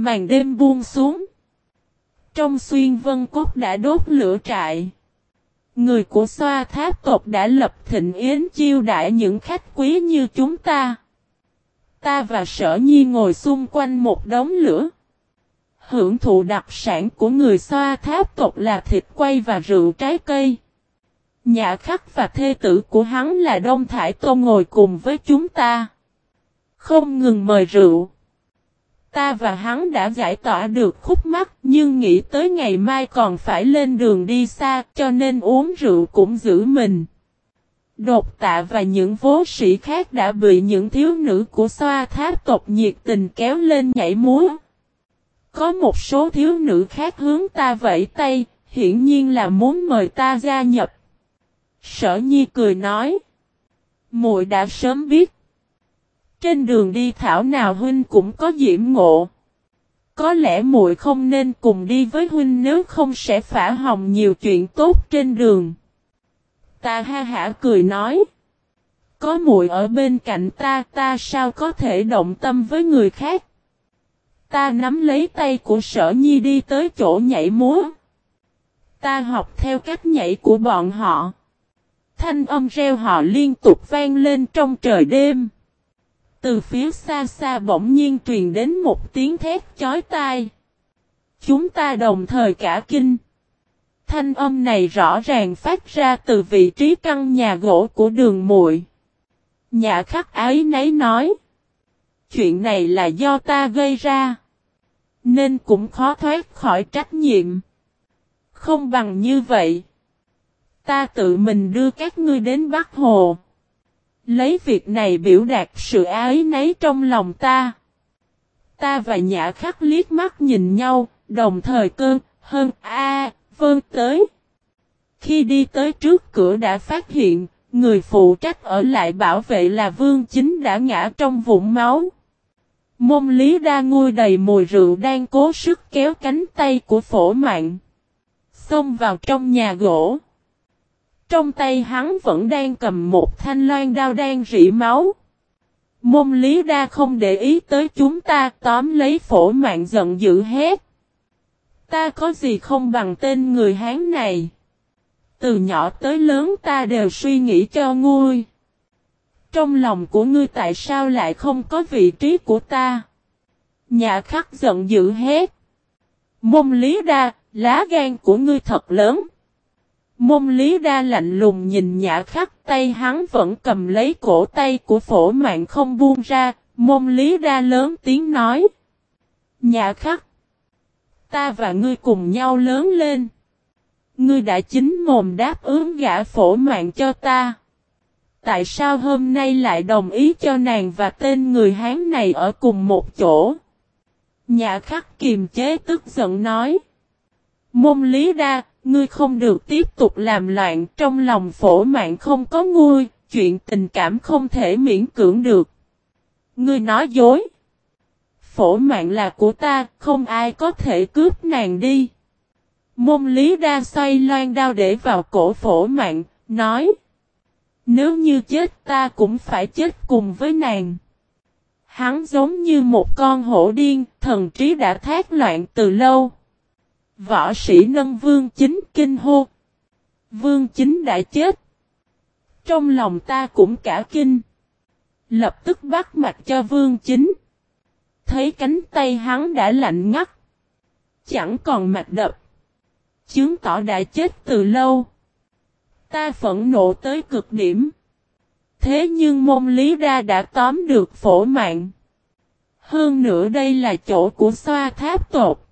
Màn đêm buông xuống. Trong xuyên vân cốt đã đốt lửa trại. Người của xoa tháp tộc đã lập thịnh yến chiêu đãi những khách quý như chúng ta. Ta và sở nhi ngồi xung quanh một đống lửa. Hưởng thụ đặc sản của người xoa tháp tộc là thịt quay và rượu trái cây. Nhã khắc và thê tử của hắn là Đông Thải Tô ngồi cùng với chúng ta. Không ngừng mời rượu. Ta và hắn đã giải tỏa được khúc mắc nhưng nghĩ tới ngày mai còn phải lên đường đi xa cho nên uống rượu cũng giữ mình. Đột tạ và những vô sĩ khác đã bị những thiếu nữ của xoa tháp tộc nhiệt tình kéo lên nhảy múa. Có một số thiếu nữ khác hướng ta vẫy tay, hiển nhiên là muốn mời ta gia nhập. Sở Nhi cười nói. muội đã sớm biết. Trên đường đi thảo nào huynh cũng có diễm ngộ. Có lẽ muội không nên cùng đi với huynh nếu không sẽ phá hỏng nhiều chuyện tốt trên đường. Ta ha hả cười nói. Có muội ở bên cạnh ta, ta sao có thể động tâm với người khác? Ta nắm lấy tay của sở nhi đi tới chỗ nhảy múa. Ta học theo cách nhảy của bọn họ. Thanh âm reo họ liên tục vang lên trong trời đêm. Từ phía xa xa bỗng nhiên truyền đến một tiếng thét chói tai. Chúng ta đồng thời cả kinh. Thanh âm này rõ ràng phát ra từ vị trí căn nhà gỗ của đường muội. Nhà khắc ái nấy nói. Chuyện này là do ta gây ra. Nên cũng khó thoát khỏi trách nhiệm. Không bằng như vậy. Ta tự mình đưa các ngươi đến Bắc Hồ. Lấy việc này biểu đạt sự ái nấy trong lòng ta. Ta và Nhã Khắc liếc mắt nhìn nhau, đồng thời cơn, hơn, a vơn tới. Khi đi tới trước cửa đã phát hiện, người phụ trách ở lại bảo vệ là Vương Chính đã ngã trong vũng máu. Môn lý đa ngôi đầy mùi rượu đang cố sức kéo cánh tay của phổ mạng. Xông vào trong nhà gỗ. Trong tay hắn vẫn đang cầm một thanh loan đao đang rỉ máu. Môn lý đa không để ý tới chúng ta tóm lấy phổ mạng giận dữ hết. Ta có gì không bằng tên người Hán này. Từ nhỏ tới lớn ta đều suy nghĩ cho ngươi. Trong lòng của ngươi tại sao lại không có vị trí của ta? Nhà khắc giận dữ hết. Môn lý đa, lá gan của ngươi thật lớn. Môn lý đa lạnh lùng nhìn nhã khắc tay hắn vẫn cầm lấy cổ tay của phổ mạng không buông ra, môn lý đa lớn tiếng nói. Nhã khắc, ta và ngươi cùng nhau lớn lên. Ngươi đã chính mồm đáp ứng gã phổ mạng cho ta. Tại sao hôm nay lại đồng ý cho nàng và tên người Hán này ở cùng một chỗ? Nhã khắc kiềm chế tức giận nói. Môn lý đa, Ngươi không được tiếp tục làm loạn trong lòng phổ mạng không có nguôi chuyện tình cảm không thể miễn cưỡng được. Ngươi nói dối. Phổ mạng là của ta, không ai có thể cướp nàng đi. Môn lý đa xoay loan đao để vào cổ phổ mạng, nói. Nếu như chết ta cũng phải chết cùng với nàng. Hắn giống như một con hổ điên, thần trí đã thác loạn từ lâu. Võ sĩ nâng vương chính kinh hô. Vương chính đã chết. Trong lòng ta cũng cả kinh. Lập tức bắt mặt cho vương chính. Thấy cánh tay hắn đã lạnh ngắt. Chẳng còn mạch đập. Chứng tỏ đã chết từ lâu. Ta phẫn nộ tới cực điểm. Thế nhưng môn lý ra đã tóm được phổ mạng. Hơn nữa đây là chỗ của xoa tháp tột.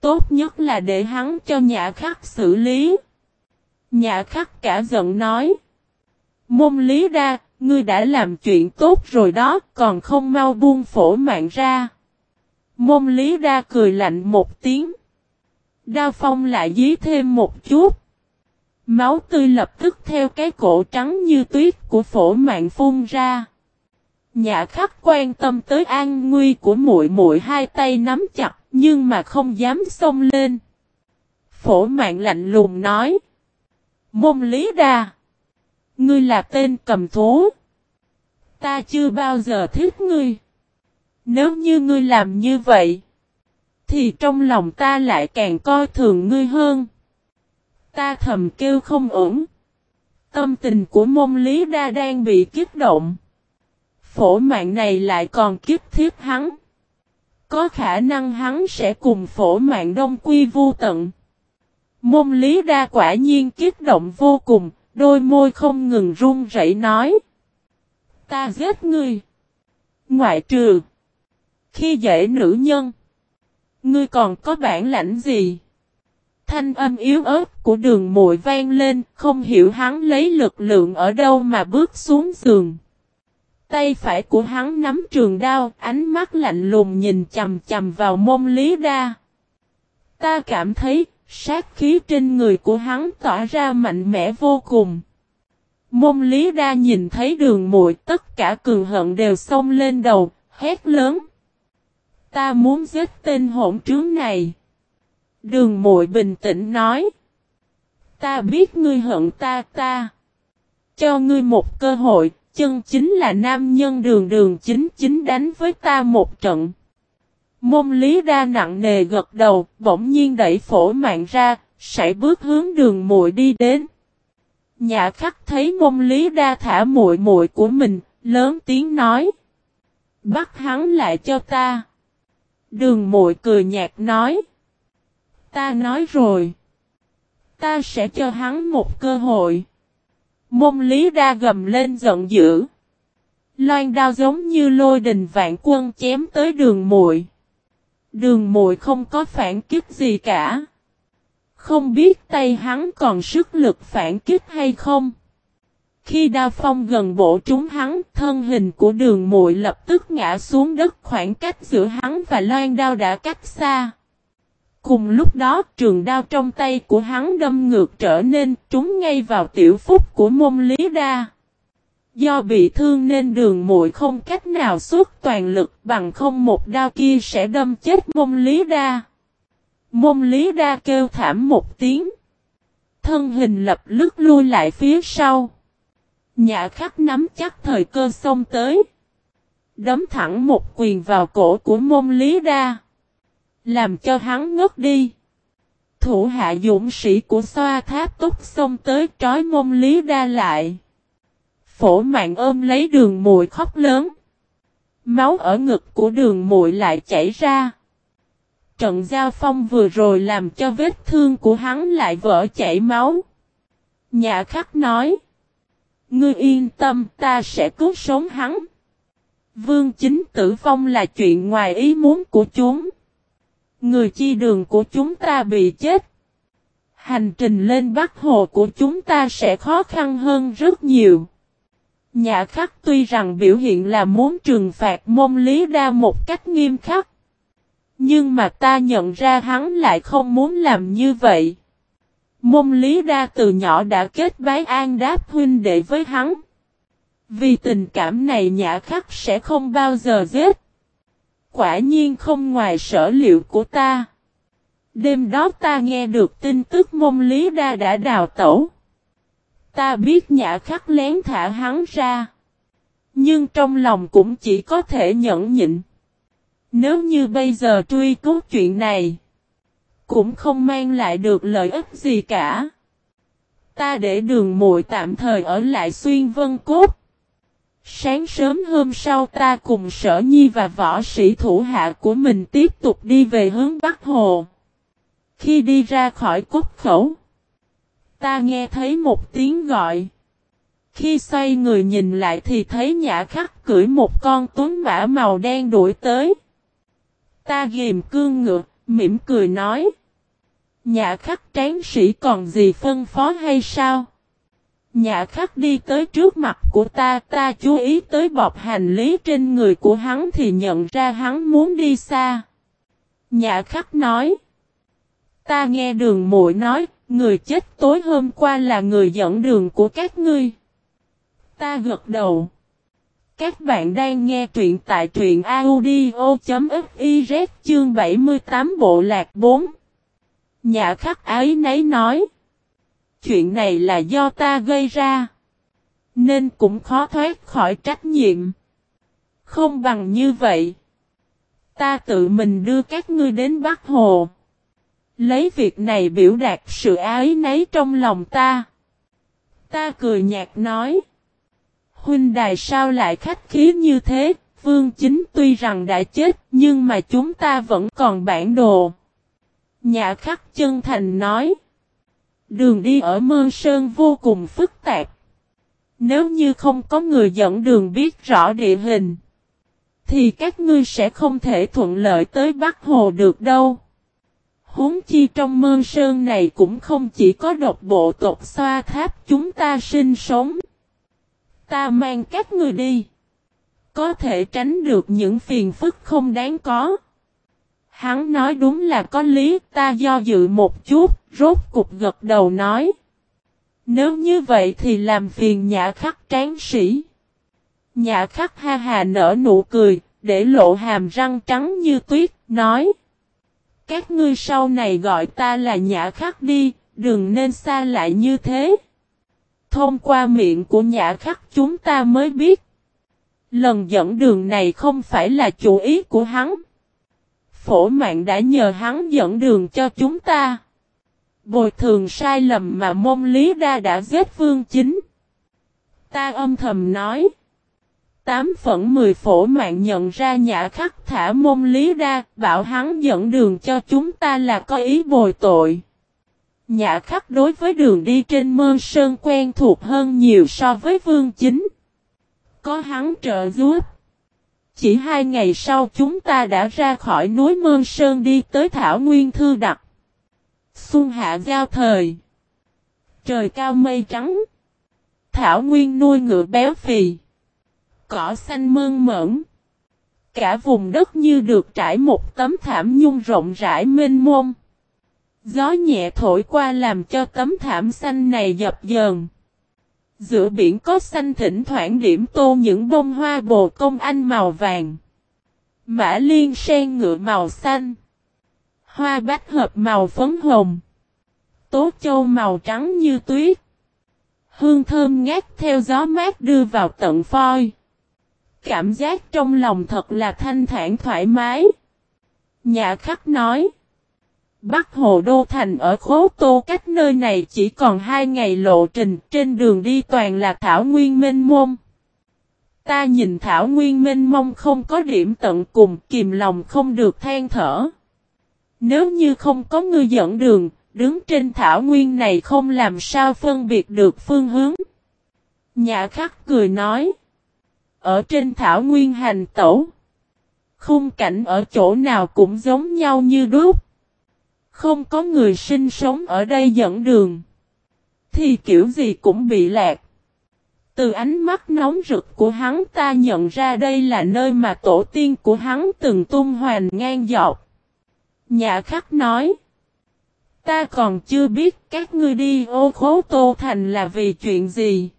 Tốt nhất là để hắn cho nhã khắc xử lý. Nhã khắc cả giận nói. Môn lý đa, ngươi đã làm chuyện tốt rồi đó, còn không mau buông phổ mạng ra. Môn lý đa cười lạnh một tiếng. Đao phong lại dí thêm một chút. Máu tươi lập tức theo cái cổ trắng như tuyết của phổ mạng phun ra. Nhã khắc quan tâm tới an nguy của muội muội hai tay nắm chặt, nhưng mà không dám xông lên. Phổ mạng lạnh lùng nói. Môn lý đa. Ngươi là tên cầm thú. Ta chưa bao giờ thích ngươi. Nếu như ngươi làm như vậy. Thì trong lòng ta lại càng coi thường ngươi hơn. Ta thầm kêu không ổn. Tâm tình của môn lý đa đang bị kích động. Phổ mạng này lại còn kiếp thiết hắn. Có khả năng hắn sẽ cùng phổ mạng đông quy vô tận. Môn lý đa quả nhiên kiếp động vô cùng, đôi môi không ngừng run rẩy nói. Ta giết ngươi. Ngoại trừ. Khi dễ nữ nhân. Ngươi còn có bản lãnh gì? Thanh âm yếu ớt của đường muội vang lên, không hiểu hắn lấy lực lượng ở đâu mà bước xuống giường. Tay phải của hắn nắm trường đao, ánh mắt lạnh lùng nhìn chầm chầm vào mông lý đa. Ta cảm thấy, sát khí trên người của hắn tỏa ra mạnh mẽ vô cùng. mông lý đa nhìn thấy đường muội tất cả cường hận đều xông lên đầu, hét lớn. Ta muốn giết tên hỗn trướng này. Đường muội bình tĩnh nói. Ta biết ngươi hận ta ta. Cho ngươi một cơ hội, chân chính là nam nhân đường đường chính chính đánh với ta một trận. Môn lý đa nặng nề gật đầu, bỗng nhiên đẩy phổ mạng ra, sải bước hướng đường muội đi đến. Nhà khắc thấy môn lý đa thả muội muội của mình, lớn tiếng nói. Bắt hắn lại cho ta. Đường muội cười nhạt nói. Ta nói rồi. Ta sẽ cho hắn một cơ hội. Môn lý ra gầm lên giận dữ. Loan đao giống như lôi đình vạn quân chém tới đường muội. Đường muội không có phản kích gì cả. Không biết tay hắn còn sức lực phản kích hay không. Khi đao phong gần bộ trúng hắn, thân hình của đường muội lập tức ngã xuống đất khoảng cách giữa hắn và loan đao đã cách xa. Cùng lúc đó, trường đao trong tay của hắn đâm ngược trở nên trúng ngay vào tiểu phúc của môn lý đa. Do bị thương nên đường muội không cách nào suốt toàn lực bằng không một đao kia sẽ đâm chết môn lý đa. Môn lý đa kêu thảm một tiếng. Thân hình lập lướt lui lại phía sau. Nhã khắc nắm chắc thời cơ xông tới. Đấm thẳng một quyền vào cổ của môn lý đa. Làm cho hắn ngất đi. Thủ hạ dũng sĩ của xoa tháp túc xông tới trói mông lý đa lại. Phổ mạng ôm lấy đường mùi khóc lớn. Máu ở ngực của đường mùi lại chảy ra. Trận giao phong vừa rồi làm cho vết thương của hắn lại vỡ chảy máu. Nhà khắc nói. Ngươi yên tâm, ta sẽ cứu sống hắn. Vương chính tử vong là chuyện ngoài ý muốn của chúng. Người chi đường của chúng ta bị chết. Hành trình lên Bắc Hồ của chúng ta sẽ khó khăn hơn rất nhiều. Nhà khắc tuy rằng biểu hiện là muốn trừng phạt môn lý đa một cách nghiêm khắc. Nhưng mà ta nhận ra hắn lại không muốn làm như vậy. Môn lý đa từ nhỏ đã kết bái an đáp huynh đệ với hắn. Vì tình cảm này nhã khắc sẽ không bao giờ giết. Quả nhiên không ngoài sở liệu của ta. Đêm đó ta nghe được tin tức môn lý đa đã đào tẩu. Ta biết nhã khắc lén thả hắn ra. Nhưng trong lòng cũng chỉ có thể nhẫn nhịn. Nếu như bây giờ truy cứu chuyện này. Cũng không mang lại được lợi ích gì cả. Ta để đường muội tạm thời ở lại xuyên vân cốt. Sáng sớm hôm sau ta cùng sở nhi và võ sĩ thủ hạ của mình tiếp tục đi về hướng Bắc Hồ. Khi đi ra khỏi cốt khẩu, ta nghe thấy một tiếng gọi. Khi xoay người nhìn lại thì thấy nhã khắc cưỡi một con tuấn mã màu đen đuổi tới. Ta ghim cương ngựa, mỉm cười nói. Nhã khắc tráng sĩ còn gì phân phó hay sao? Nhã khắc đi tới trước mặt của ta, ta chú ý tới bọc hành lý trên người của hắn thì nhận ra hắn muốn đi xa. Nhã khắc nói. Ta nghe đường muội nói, người chết tối hôm qua là người dẫn đường của các ngươi. Ta gật đầu. Các bạn đang nghe truyện tại truyện audio.fiz chương 78 bộ lạc 4. Nhã khắc ấy nấy nói. Chuyện này là do ta gây ra. Nên cũng khó thoát khỏi trách nhiệm. Không bằng như vậy. Ta tự mình đưa các ngươi đến Bắc Hồ. Lấy việc này biểu đạt sự ái nấy trong lòng ta. Ta cười nhạt nói. Huynh đài sao lại khách khí như thế, vương chính tuy rằng đã chết nhưng mà chúng ta vẫn còn bản đồ. Nhã khắc chân thành nói. Đường đi ở Mơ Sơn vô cùng phức tạp. Nếu như không có người dẫn đường biết rõ địa hình, thì các ngươi sẽ không thể thuận lợi tới Bắc Hồ được đâu. Huống chi trong Mơ Sơn này cũng không chỉ có độc bộ tộc xoa tháp chúng ta sinh sống. Ta mang các người đi. Có thể tránh được những phiền phức không đáng có. Hắn nói đúng là có lý, ta do dự một chút, rốt cục gật đầu nói. Nếu như vậy thì làm phiền nhã khắc tráng sĩ. Nhã khắc ha hà nở nụ cười, để lộ hàm răng trắng như tuyết, nói. Các ngươi sau này gọi ta là nhã khắc đi, đừng nên xa lại như thế. Thông qua miệng của nhã khắc chúng ta mới biết. Lần dẫn đường này không phải là chủ ý của hắn. Phổ mạng đã nhờ hắn dẫn đường cho chúng ta. Bồi thường sai lầm mà môn lý đa đã giết vương chính. Ta âm thầm nói. Tám phận mười phổ mạng nhận ra nhã khắc thả môn lý đa, bảo hắn dẫn đường cho chúng ta là có ý bồi tội. Nhã khắc đối với đường đi trên mơ sơn quen thuộc hơn nhiều so với vương chính. Có hắn trợ giúp. Chỉ hai ngày sau chúng ta đã ra khỏi núi Mơn Sơn đi tới Thảo Nguyên Thư Đặc. Xuân hạ giao thời. Trời cao mây trắng. Thảo Nguyên nuôi ngựa béo phì. Cỏ xanh mơn mởn. Cả vùng đất như được trải một tấm thảm nhung rộng rãi mênh mông. Gió nhẹ thổi qua làm cho tấm thảm xanh này dập dờn. Giữa biển có xanh thỉnh thoảng điểm tô những bông hoa bồ công anh màu vàng. Mã liên sen ngựa màu xanh. Hoa bách hợp màu phấn hồng. Tố châu màu trắng như tuyết. Hương thơm ngát theo gió mát đưa vào tận phoi. Cảm giác trong lòng thật là thanh thản thoải mái. Nhà khắc nói. Bắc Hồ Đô Thành ở Khố Tô cách nơi này chỉ còn hai ngày lộ trình trên đường đi toàn là Thảo Nguyên Minh Mông. Ta nhìn Thảo Nguyên Minh Mông không có điểm tận cùng kìm lòng không được than thở. Nếu như không có người dẫn đường, đứng trên Thảo Nguyên này không làm sao phân biệt được phương hướng. Nhã khắc cười nói. Ở trên Thảo Nguyên hành tẩu. Khung cảnh ở chỗ nào cũng giống nhau như đúc. Không có người sinh sống ở đây dẫn đường. Thì kiểu gì cũng bị lạc. Từ ánh mắt nóng rực của hắn ta nhận ra đây là nơi mà tổ tiên của hắn từng tung hoành ngang dọc. Nhà khắc nói. Ta còn chưa biết các ngươi đi ô khố tô thành là vì chuyện gì.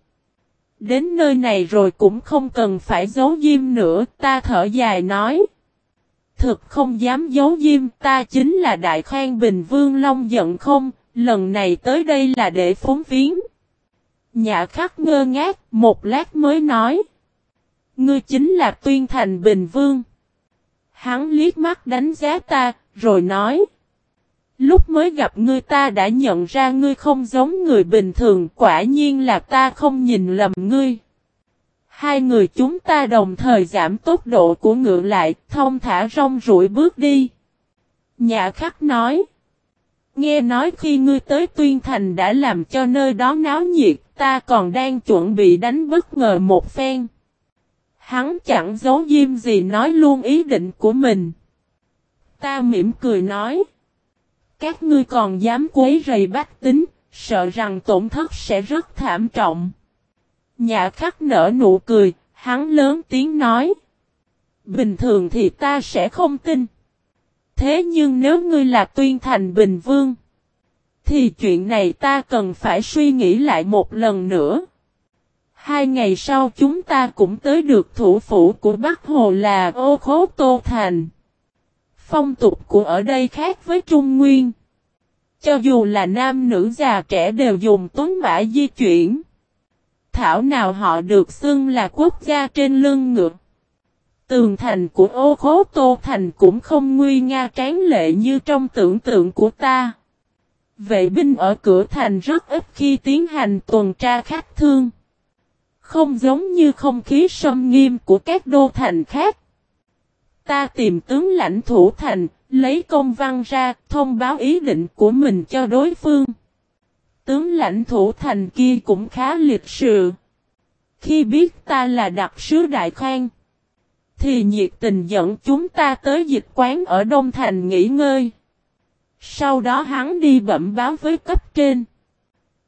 Đến nơi này rồi cũng không cần phải giấu diêm nữa, ta thở dài nói thực không dám giấu diêm ta chính là Đại Khang Bình Vương Long giận không, lần này tới đây là để phóng viếng. Nhã khắc ngơ ngác, một lát mới nói. Ngươi chính là Tuyên Thành Bình Vương. Hắn liếc mắt đánh giá ta, rồi nói. Lúc mới gặp ngươi ta đã nhận ra ngươi không giống người bình thường, quả nhiên là ta không nhìn lầm ngươi. Hai người chúng ta đồng thời giảm tốc độ của ngựa lại, thông thả rong rủi bước đi. Nhà khắc nói. Nghe nói khi ngươi tới Tuyên Thành đã làm cho nơi đó náo nhiệt, ta còn đang chuẩn bị đánh bất ngờ một phen. Hắn chẳng giấu diêm gì nói luôn ý định của mình. Ta mỉm cười nói. Các ngươi còn dám quấy rầy bách tính, sợ rằng tổn thất sẽ rất thảm trọng. Nhã khắc nở nụ cười, hắn lớn tiếng nói. Bình thường thì ta sẽ không tin. Thế nhưng nếu ngươi là tuyên thành bình vương, thì chuyện này ta cần phải suy nghĩ lại một lần nữa. Hai ngày sau chúng ta cũng tới được thủ phủ của Bắc Hồ là Ô Khố Tô Thành. Phong tục của ở đây khác với Trung Nguyên. Cho dù là nam nữ già trẻ đều dùng tuấn mã di chuyển thảo nào họ được xưng là quốc gia trên lưng ngựa. Tường thành của ô khố tô thành cũng không nguy nga tráng lệ như trong tưởng tượng của ta. Vệ binh ở cửa thành rất ít khi tiến hành tuần tra khắc thương. Không giống như không khí sâm nghiêm của các đô thành khác. Ta tìm tướng lãnh thủ thành, lấy công văn ra, thông báo ý định của mình cho đối phương. Tướng lãnh thủ thành kia cũng khá lịch sự. Khi biết ta là đặc sứ Đại Khang, thì nhiệt tình dẫn chúng ta tới dịch quán ở Đông Thành nghỉ ngơi. Sau đó hắn đi bẩm báo với cấp trên.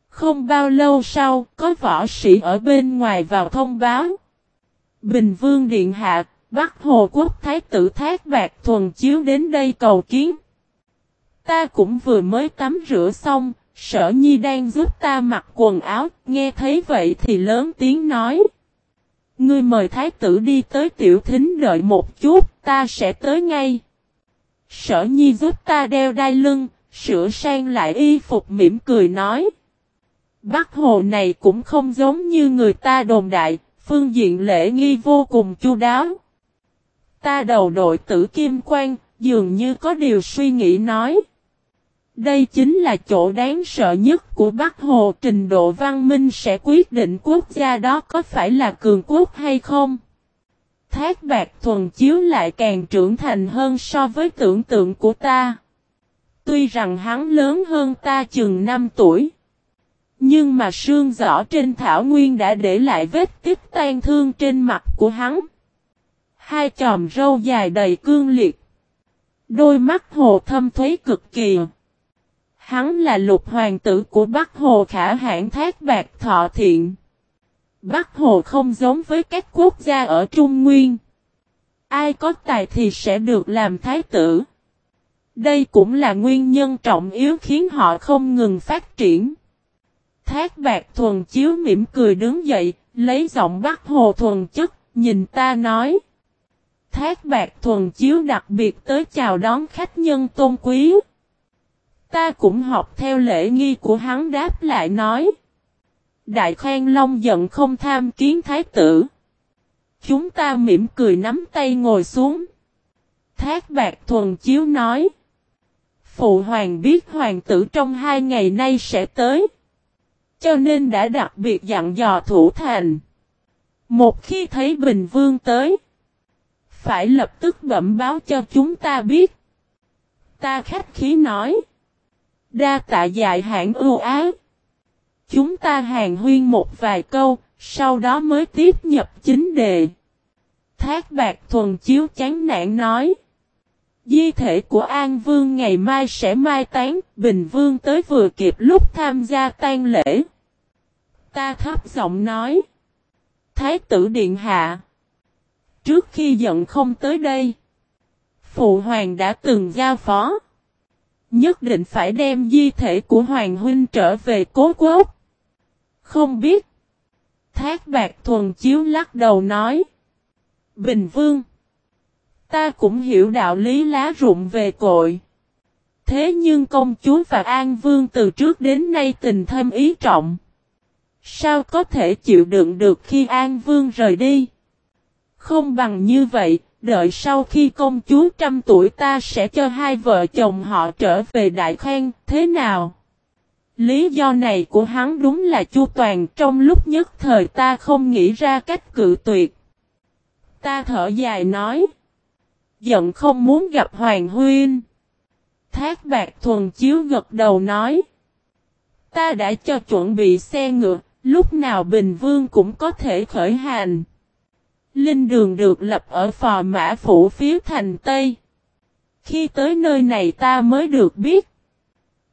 Không bao lâu sau, có võ sĩ ở bên ngoài vào thông báo. Bình Vương Điện Hạ, Bắc Hồ Quốc Thái tử Thác Bạc Thuần Chiếu đến đây cầu kiến. Ta cũng vừa mới tắm rửa xong, sở nhi đang giúp ta mặc quần áo, nghe thấy vậy thì lớn tiếng nói. Ngươi mời Thái tử đi tới tiểu thính đợi một chút, ta sẽ tới ngay. Sở nhi giúp ta đeo đai lưng, sửa sang lại y phục mỉm cười nói. Bắc hồ này cũng không giống như người ta đồn đại, phương diện lễ nghi vô cùng chu đáo. Ta đầu đội tử kim quan, dường như có điều suy nghĩ nói. Đây chính là chỗ đáng sợ nhất của Bắc Hồ trình độ văn minh sẽ quyết định quốc gia đó có phải là cường quốc hay không. Thác bạc thuần chiếu lại càng trưởng thành hơn so với tưởng tượng của ta. Tuy rằng hắn lớn hơn ta chừng 5 tuổi. Nhưng mà sương rõ trên thảo nguyên đã để lại vết tích tan thương trên mặt của hắn. Hai chòm râu dài đầy cương liệt. Đôi mắt hồ thâm thuế cực kỳ. Hắn là lục hoàng tử của Bắc Hồ khả hãn thác bạc thọ thiện. Bắc Hồ không giống với các quốc gia ở Trung Nguyên. Ai có tài thì sẽ được làm thái tử. Đây cũng là nguyên nhân trọng yếu khiến họ không ngừng phát triển. Thác bạc thuần chiếu mỉm cười đứng dậy, lấy giọng Bắc Hồ thuần chất, nhìn ta nói. Thác bạc thuần chiếu đặc biệt tới chào đón khách nhân tôn quý. Ta cũng học theo lễ nghi của hắn đáp lại nói. Đại Khang Long giận không tham kiến thái tử. Chúng ta mỉm cười nắm tay ngồi xuống. Thác bạc thuần chiếu nói. Phụ hoàng biết hoàng tử trong hai ngày nay sẽ tới. Cho nên đã đặc biệt dặn dò thủ thành. Một khi thấy Bình Vương tới. Phải lập tức bẩm báo cho chúng ta biết. Ta khách khí nói. Đa tạ dạy hãng ưu ái. Chúng ta hàng huyên một vài câu, sau đó mới tiếp nhập chính đề. Thác bạc thuần chiếu chán nản nói. Di thể của An Vương ngày mai sẽ mai tán, Bình Vương tới vừa kịp lúc tham gia tang lễ. Ta thấp giọng nói. Thái tử Điện Hạ. Trước khi giận không tới đây. Phụ Hoàng đã từng giao phó. Nhất định phải đem di thể của Hoàng Huynh trở về cố quốc. Không biết. Thác bạc thuần chiếu lắc đầu nói. Bình Vương. Ta cũng hiểu đạo lý lá rụng về cội. Thế nhưng công chúa và An Vương từ trước đến nay tình thâm ý trọng. Sao có thể chịu đựng được khi An Vương rời đi? Không bằng như vậy, đợi sau khi công chúa trăm tuổi ta sẽ cho hai vợ chồng họ trở về Đại Khang, thế nào? Lý do này của hắn đúng là chu toàn trong lúc nhất thời ta không nghĩ ra cách cự tuyệt. Ta thở dài nói. Giận không muốn gặp Hoàng Huyên. Thác bạc thuần chiếu gật đầu nói. Ta đã cho chuẩn bị xe ngựa, lúc nào Bình Vương cũng có thể khởi hành. Linh đường được lập ở phò mã phủ phía thành Tây. Khi tới nơi này ta mới được biết.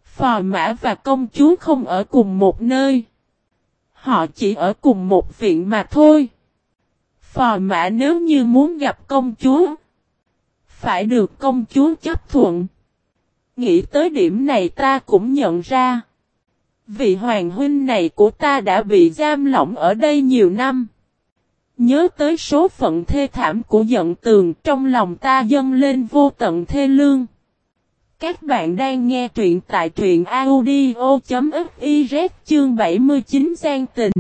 Phò mã và công chúa không ở cùng một nơi. Họ chỉ ở cùng một viện mà thôi. Phò mã nếu như muốn gặp công chúa. Phải được công chúa chấp thuận. Nghĩ tới điểm này ta cũng nhận ra. Vị hoàng huynh này của ta đã bị giam lỏng ở đây nhiều năm. Nhớ tới số phận thê thảm của giận tường, trong lòng ta dâng lên vô tận thê lương. Các bạn đang nghe truyện tại truyện audio.fiz chương 79 gian tình.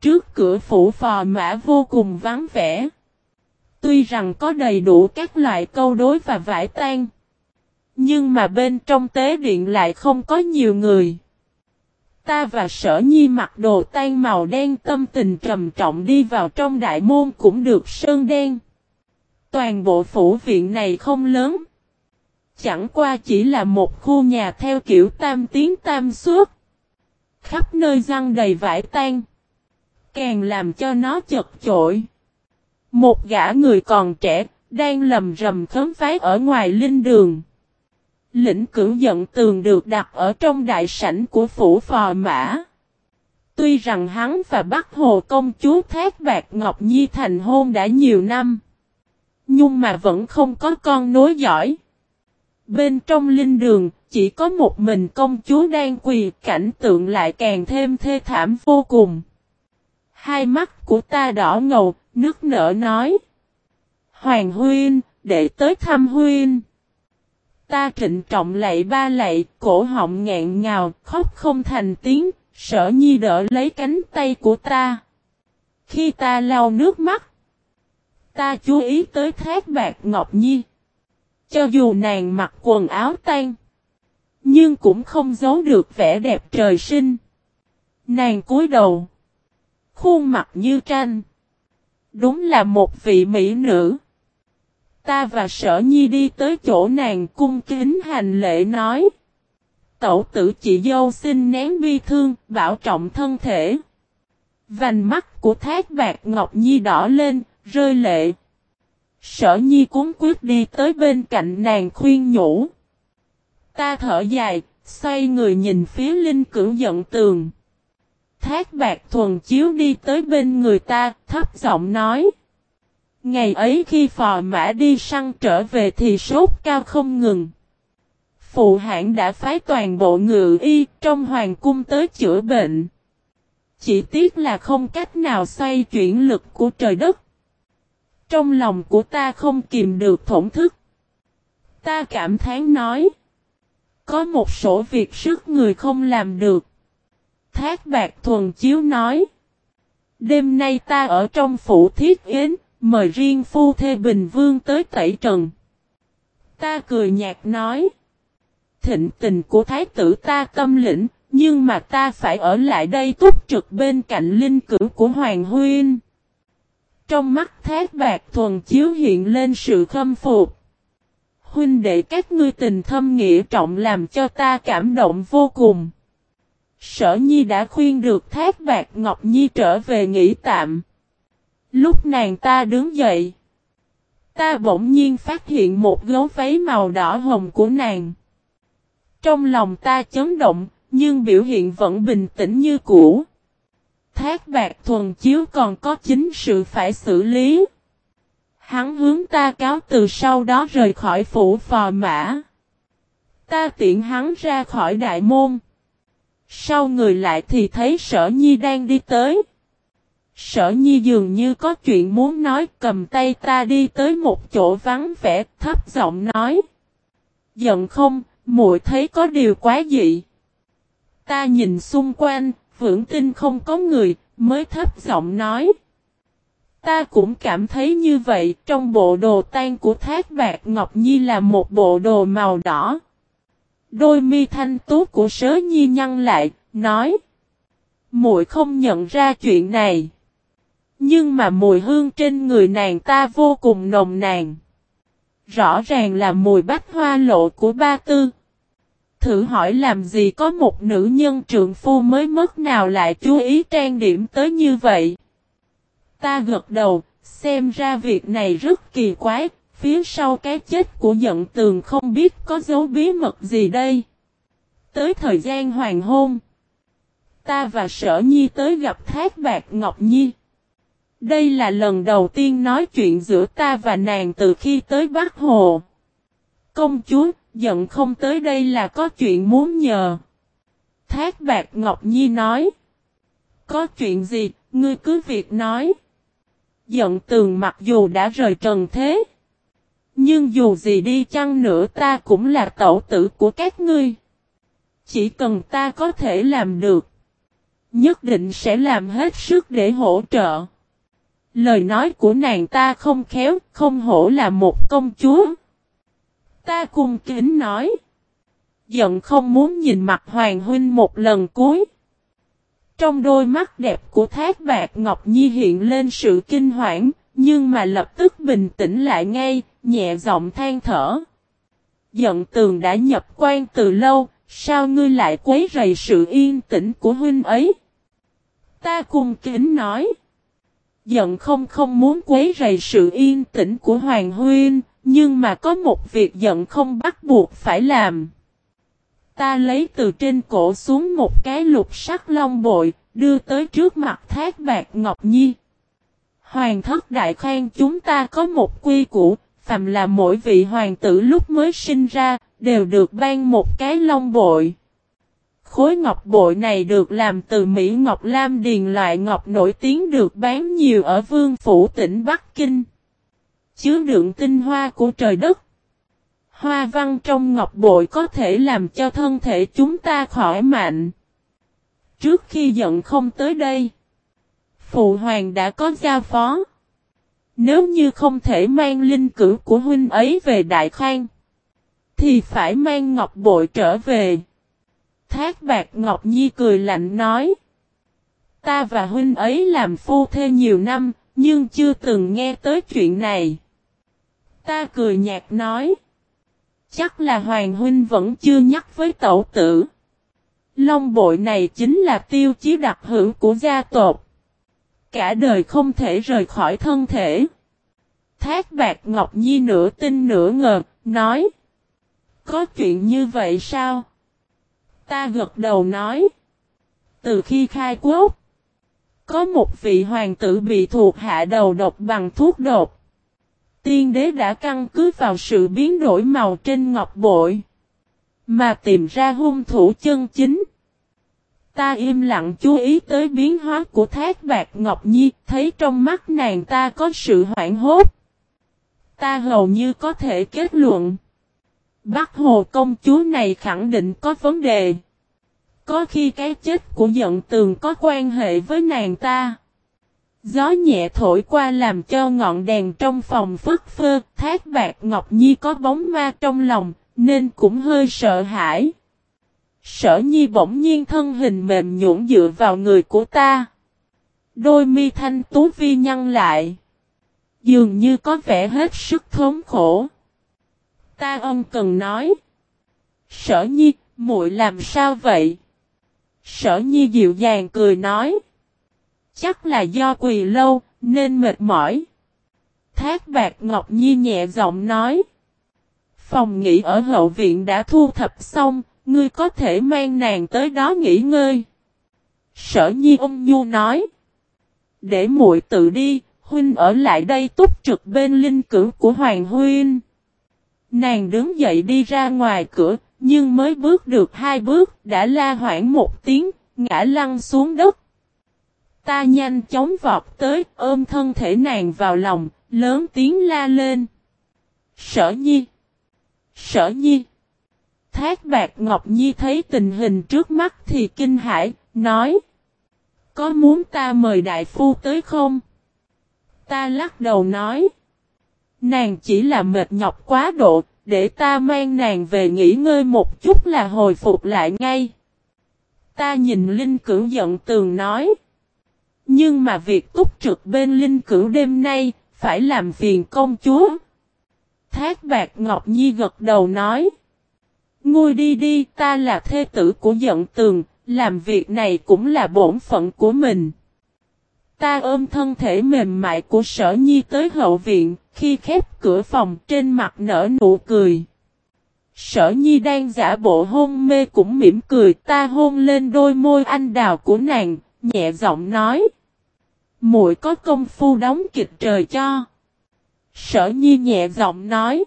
Trước cửa phủ phò mã vô cùng vắng vẻ. Tuy rằng có đầy đủ các loại câu đối và vải tan. Nhưng mà bên trong tế điện lại không có nhiều người. Ta và sở nhi mặc đồ tan màu đen tâm tình trầm trọng đi vào trong đại môn cũng được sơn đen. Toàn bộ phủ viện này không lớn. Chẳng qua chỉ là một khu nhà theo kiểu tam tiến tam suốt. Khắp nơi răng đầy vải tan. Càng làm cho nó chật chội. Một gã người còn trẻ, đang lầm rầm khấm phái ở ngoài linh đường. Lĩnh cửu giận tường được đặt ở trong đại sảnh của phủ phò mã. Tuy rằng hắn và Bắc Hồ công chúa Thác Bạc Ngọc Nhi thành hôn đã nhiều năm. Nhưng mà vẫn không có con nối giỏi. Bên trong linh đường, chỉ có một mình công chúa đang quỳ, cảnh tượng lại càng thêm thê thảm vô cùng. Hai mắt của ta đỏ ngầu, nước nở nói. Hoàng huyên, để tới thăm huyên. Ta trịnh trọng lạy ba lạy, cổ họng ngẹn ngào, khóc không thành tiếng, sở nhi đỡ lấy cánh tay của ta. Khi ta lau nước mắt, ta chú ý tới thác bạc Ngọc Nhi. Cho dù nàng mặc quần áo tan, nhưng cũng không giấu được vẻ đẹp trời sinh. Nàng cúi đầu, khuôn mặt như tranh. Đúng là một vị mỹ nữ. Ta và sở nhi đi tới chỗ nàng cung kính hành lễ nói. Tẩu tử chị dâu xin nén bi thương, bảo trọng thân thể. Vành mắt của thác bạc Ngọc Nhi đỏ lên, rơi lệ. Sở Nhi cuốn quyết đi tới bên cạnh nàng khuyên nhủ. Ta thở dài, xoay người nhìn phía Linh cửu giận tường. Thác bạc thuần chiếu đi tới bên người ta, thấp giọng nói. Ngày ấy khi phò mã đi săn trở về thì sốt cao không ngừng. Phụ hãng đã phái toàn bộ ngự y trong hoàng cung tới chữa bệnh. Chỉ tiếc là không cách nào xoay chuyển lực của trời đất. Trong lòng của ta không kìm được thổn thức. Ta cảm thán nói. Có một số việc sức người không làm được. Thác bạc thuần chiếu nói. Đêm nay ta ở trong phủ thiết yến, mời riêng phu thê Bình Vương tới tẩy trần. Ta cười nhạt nói. Thịnh tình của thái tử ta tâm lĩnh, nhưng mà ta phải ở lại đây túc trực bên cạnh linh cử của Hoàng Huynh. Trong mắt thác bạc thuần chiếu hiện lên sự khâm phục. Huynh đệ các ngươi tình thâm nghĩa trọng làm cho ta cảm động vô cùng. Sở Nhi đã khuyên được thác bạc Ngọc Nhi trở về nghỉ tạm. Lúc nàng ta đứng dậy. Ta bỗng nhiên phát hiện một gấu váy màu đỏ hồng của nàng. Trong lòng ta chấn động, nhưng biểu hiện vẫn bình tĩnh như cũ. Thác bạc thuần chiếu còn có chính sự phải xử lý. Hắn hướng ta cáo từ sau đó rời khỏi phủ phò mã. Ta tiện hắn ra khỏi đại môn. Sau người lại thì thấy sở nhi đang đi tới. Sở nhi dường như có chuyện muốn nói cầm tay ta đi tới một chỗ vắng vẻ thấp giọng nói. Giận không, muội thấy có điều quá dị. Ta nhìn xung quanh, vững tin không có người, mới thấp giọng nói. Ta cũng cảm thấy như vậy, trong bộ đồ tan của Thác Bạc Ngọc Nhi là một bộ đồ màu đỏ. Đôi mi thanh tú của Sớ Nhi nhăn lại, nói. Muội không nhận ra chuyện này. Nhưng mà mùi hương trên người nàng ta vô cùng nồng nàn. Rõ ràng là mùi bách hoa lộ của ba tư. Thử hỏi làm gì có một nữ nhân trượng phu mới mất nào lại chú ý trang điểm tới như vậy. Ta gật đầu, xem ra việc này rất kỳ quái, phía sau cái chết của giận tường không biết có dấu bí mật gì đây. Tới thời gian hoàng hôn, ta và sở nhi tới gặp Thác Bạc Ngọc Nhi. Đây là lần đầu tiên nói chuyện giữa ta và nàng từ khi tới Bắc Hồ. Công chúa, giận không tới đây là có chuyện muốn nhờ. Thác Bạc Ngọc Nhi nói. Có chuyện gì, ngươi cứ việc nói. Giận tường mặc dù đã rời trần thế. Nhưng dù gì đi chăng nữa ta cũng là tẩu tử của các ngươi. Chỉ cần ta có thể làm được. Nhất định sẽ làm hết sức để hỗ trợ. Lời nói của nàng ta không khéo, không hổ là một công chúa. Ta cung kính nói. Giận không muốn nhìn mặt Hoàng Huynh một lần cuối. Trong đôi mắt đẹp của Thác Bạc Ngọc Nhi hiện lên sự kinh hoảng, nhưng mà lập tức bình tĩnh lại ngay, nhẹ giọng than thở. Giận tường đã nhập quan từ lâu, sao ngươi lại quấy rầy sự yên tĩnh của huynh ấy? Ta cung kính nói. Giận không không muốn quấy rầy sự yên tĩnh của Hoàng Huynh, nhưng mà có một việc giận không bắt buộc phải làm. Ta lấy từ trên cổ xuống một cái lục sắc long bội, đưa tới trước mặt thác bạc Ngọc Nhi. Hoàng thất đại khoan chúng ta có một quy củ, phàm là mỗi vị hoàng tử lúc mới sinh ra, đều được ban một cái long bội. Khối ngọc bội này được làm từ Mỹ Ngọc Lam Điền loại ngọc nổi tiếng được bán nhiều ở vương phủ tỉnh Bắc Kinh. Chứa đựng tinh hoa của trời đất. Hoa văn trong ngọc bội có thể làm cho thân thể chúng ta khỏi mạnh. Trước khi giận không tới đây, Phụ Hoàng đã có giao phó. Nếu như không thể mang linh cử của huynh ấy về Đại Khang, thì phải mang ngọc bội trở về. Thác bạc Ngọc Nhi cười lạnh nói. Ta và huynh ấy làm phu thê nhiều năm, nhưng chưa từng nghe tới chuyện này. Ta cười nhạt nói. Chắc là Hoàng huynh vẫn chưa nhắc với tẩu tử. Long bội này chính là tiêu chí đặc hữu của gia tộc. Cả đời không thể rời khỏi thân thể. Thác bạc Ngọc Nhi nửa tin nửa ngờ, nói. Có chuyện như vậy sao? Ta gật đầu nói. Từ khi khai quốc, có một vị hoàng tử bị thuộc hạ đầu độc bằng thuốc độc. Tiên đế đã căn cứ vào sự biến đổi màu trên ngọc bội. Mà tìm ra hung thủ chân chính. Ta im lặng chú ý tới biến hóa của thác bạc Ngọc Nhi, thấy trong mắt nàng ta có sự hoảng hốt. Ta hầu như có thể kết luận. Bắc Hồ công chúa này khẳng định có vấn đề. Có khi cái chết của giận tường có quan hệ với nàng ta. Gió nhẹ thổi qua làm cho ngọn đèn trong phòng phất phơ, thác bạc Ngọc Nhi có bóng ma trong lòng, nên cũng hơi sợ hãi. Sở Nhi bỗng nhiên thân hình mềm nhũn dựa vào người của ta. Đôi mi thanh tú vi nhăn lại. Dường như có vẻ hết sức thống khổ. Ta ân cần nói. Sở Nhi, muội làm sao vậy? Sở Nhi dịu dàng cười nói. Chắc là do quỳ lâu, nên mệt mỏi. Thác bạc Ngọc Nhi nhẹ giọng nói. Phòng nghỉ ở hậu viện đã thu thập xong, ngươi có thể mang nàng tới đó nghỉ ngơi. Sở Nhi ông Nhu nói. Để muội tự đi, huynh ở lại đây túc trực bên linh cử của Hoàng Huynh. Nàng đứng dậy đi ra ngoài cửa, nhưng mới bước được hai bước, đã la hoảng một tiếng, ngã lăn xuống đất. Ta nhanh chóng vọt tới, ôm thân thể nàng vào lòng, lớn tiếng la lên. Sở nhi! Sở nhi! Thác bạc Ngọc Nhi thấy tình hình trước mắt thì kinh hãi, nói. Có muốn ta mời đại phu tới không? Ta lắc đầu nói. Nàng chỉ là mệt nhọc quá độ, để ta mang nàng về nghỉ ngơi một chút là hồi phục lại ngay. Ta nhìn Linh Cửu giận tường nói. Nhưng mà việc túc trực bên Linh Cửu đêm nay, phải làm phiền công chúa. Thác bạc Ngọc Nhi gật đầu nói. Ngồi đi đi, ta là thê tử của giận tường, làm việc này cũng là bổn phận của mình. Ta ôm thân thể mềm mại của sở nhi tới hậu viện, khi khép cửa phòng trên mặt nở nụ cười. Sở nhi đang giả bộ hôn mê cũng mỉm cười ta hôn lên đôi môi anh đào của nàng, nhẹ giọng nói. muội có công phu đóng kịch trời cho. Sở nhi nhẹ giọng nói.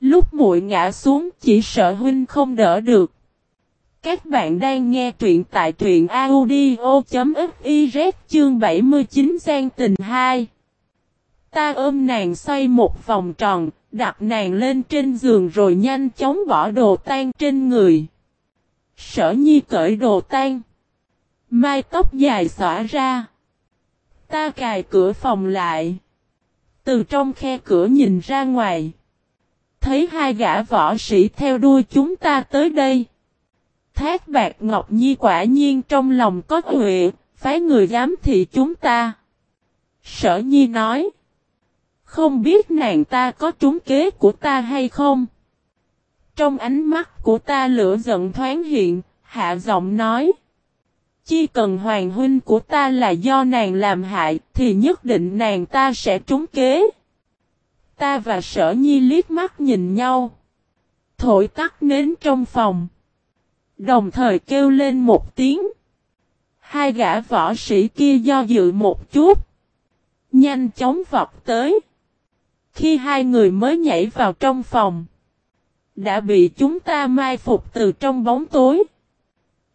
Lúc muội ngã xuống chỉ sợ huynh không đỡ được. Các bạn đang nghe truyện tại truyện audio.fiz chương 79 gian tình 2. Ta ôm nàng xoay một vòng tròn, đặt nàng lên trên giường rồi nhanh chóng bỏ đồ tan trên người. Sở nhi cởi đồ tan. Mai tóc dài xõa ra. Ta cài cửa phòng lại. Từ trong khe cửa nhìn ra ngoài. Thấy hai gã võ sĩ theo đuôi chúng ta tới đây. Thác bạc Ngọc Nhi quả nhiên trong lòng có huệ, phái người giám thị chúng ta. Sở Nhi nói. Không biết nàng ta có trúng kế của ta hay không? Trong ánh mắt của ta lửa giận thoáng hiện, hạ giọng nói. Chỉ cần hoàng huynh của ta là do nàng làm hại, thì nhất định nàng ta sẽ trúng kế. Ta và sở nhi liếc mắt nhìn nhau. Thổi tắt nến trong phòng. Đồng thời kêu lên một tiếng. Hai gã võ sĩ kia do dự một chút. Nhanh chóng vọt tới. Khi hai người mới nhảy vào trong phòng. Đã bị chúng ta mai phục từ trong bóng tối.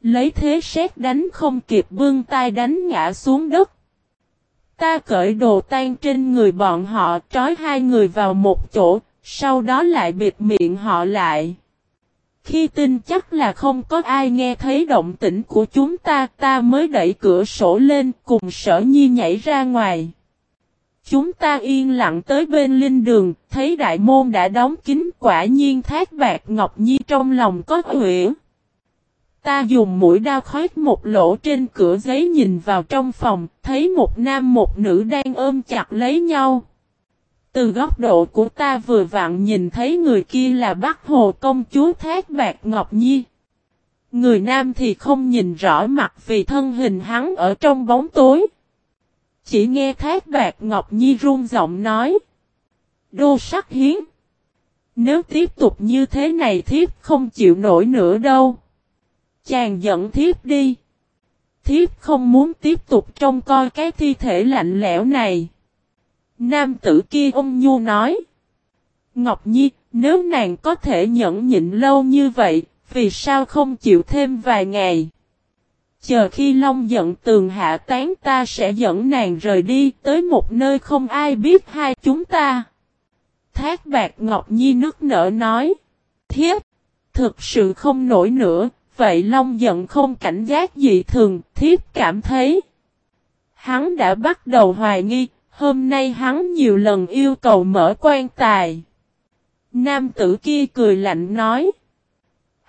Lấy thế xét đánh không kịp vương tay đánh ngã xuống đất. Ta cởi đồ tan trên người bọn họ trói hai người vào một chỗ, sau đó lại bịt miệng họ lại. Khi tin chắc là không có ai nghe thấy động tĩnh của chúng ta, ta mới đẩy cửa sổ lên cùng sở nhi nhảy ra ngoài. Chúng ta yên lặng tới bên linh đường, thấy đại môn đã đóng kín quả nhiên thác bạc Ngọc Nhi trong lòng có huệ. Ta dùng mũi đao khoét một lỗ trên cửa giấy nhìn vào trong phòng, thấy một nam một nữ đang ôm chặt lấy nhau. Từ góc độ của ta vừa vặn nhìn thấy người kia là Bắc Hồ công chúa Thác Bạc Ngọc Nhi. Người nam thì không nhìn rõ mặt vì thân hình hắn ở trong bóng tối. Chỉ nghe Thác Bạc Ngọc Nhi run giọng nói. Đô sắc hiến. Nếu tiếp tục như thế này thiếp không chịu nổi nữa đâu. Chàng dẫn thiếp đi. Thiếp không muốn tiếp tục trông coi cái thi thể lạnh lẽo này. Nam tử kia ông Nhu nói. Ngọc Nhi, nếu nàng có thể nhẫn nhịn lâu như vậy, vì sao không chịu thêm vài ngày? Chờ khi Long giận tường hạ tán ta sẽ dẫn nàng rời đi tới một nơi không ai biết hai chúng ta. Thác bạc Ngọc Nhi nước nở nói. Thiếp, thực sự không nổi nữa, vậy Long giận không cảnh giác gì thường, thiếp cảm thấy. Hắn đã bắt đầu hoài nghi, hôm nay hắn nhiều lần yêu cầu mở quan tài. Nam tử kia cười lạnh nói.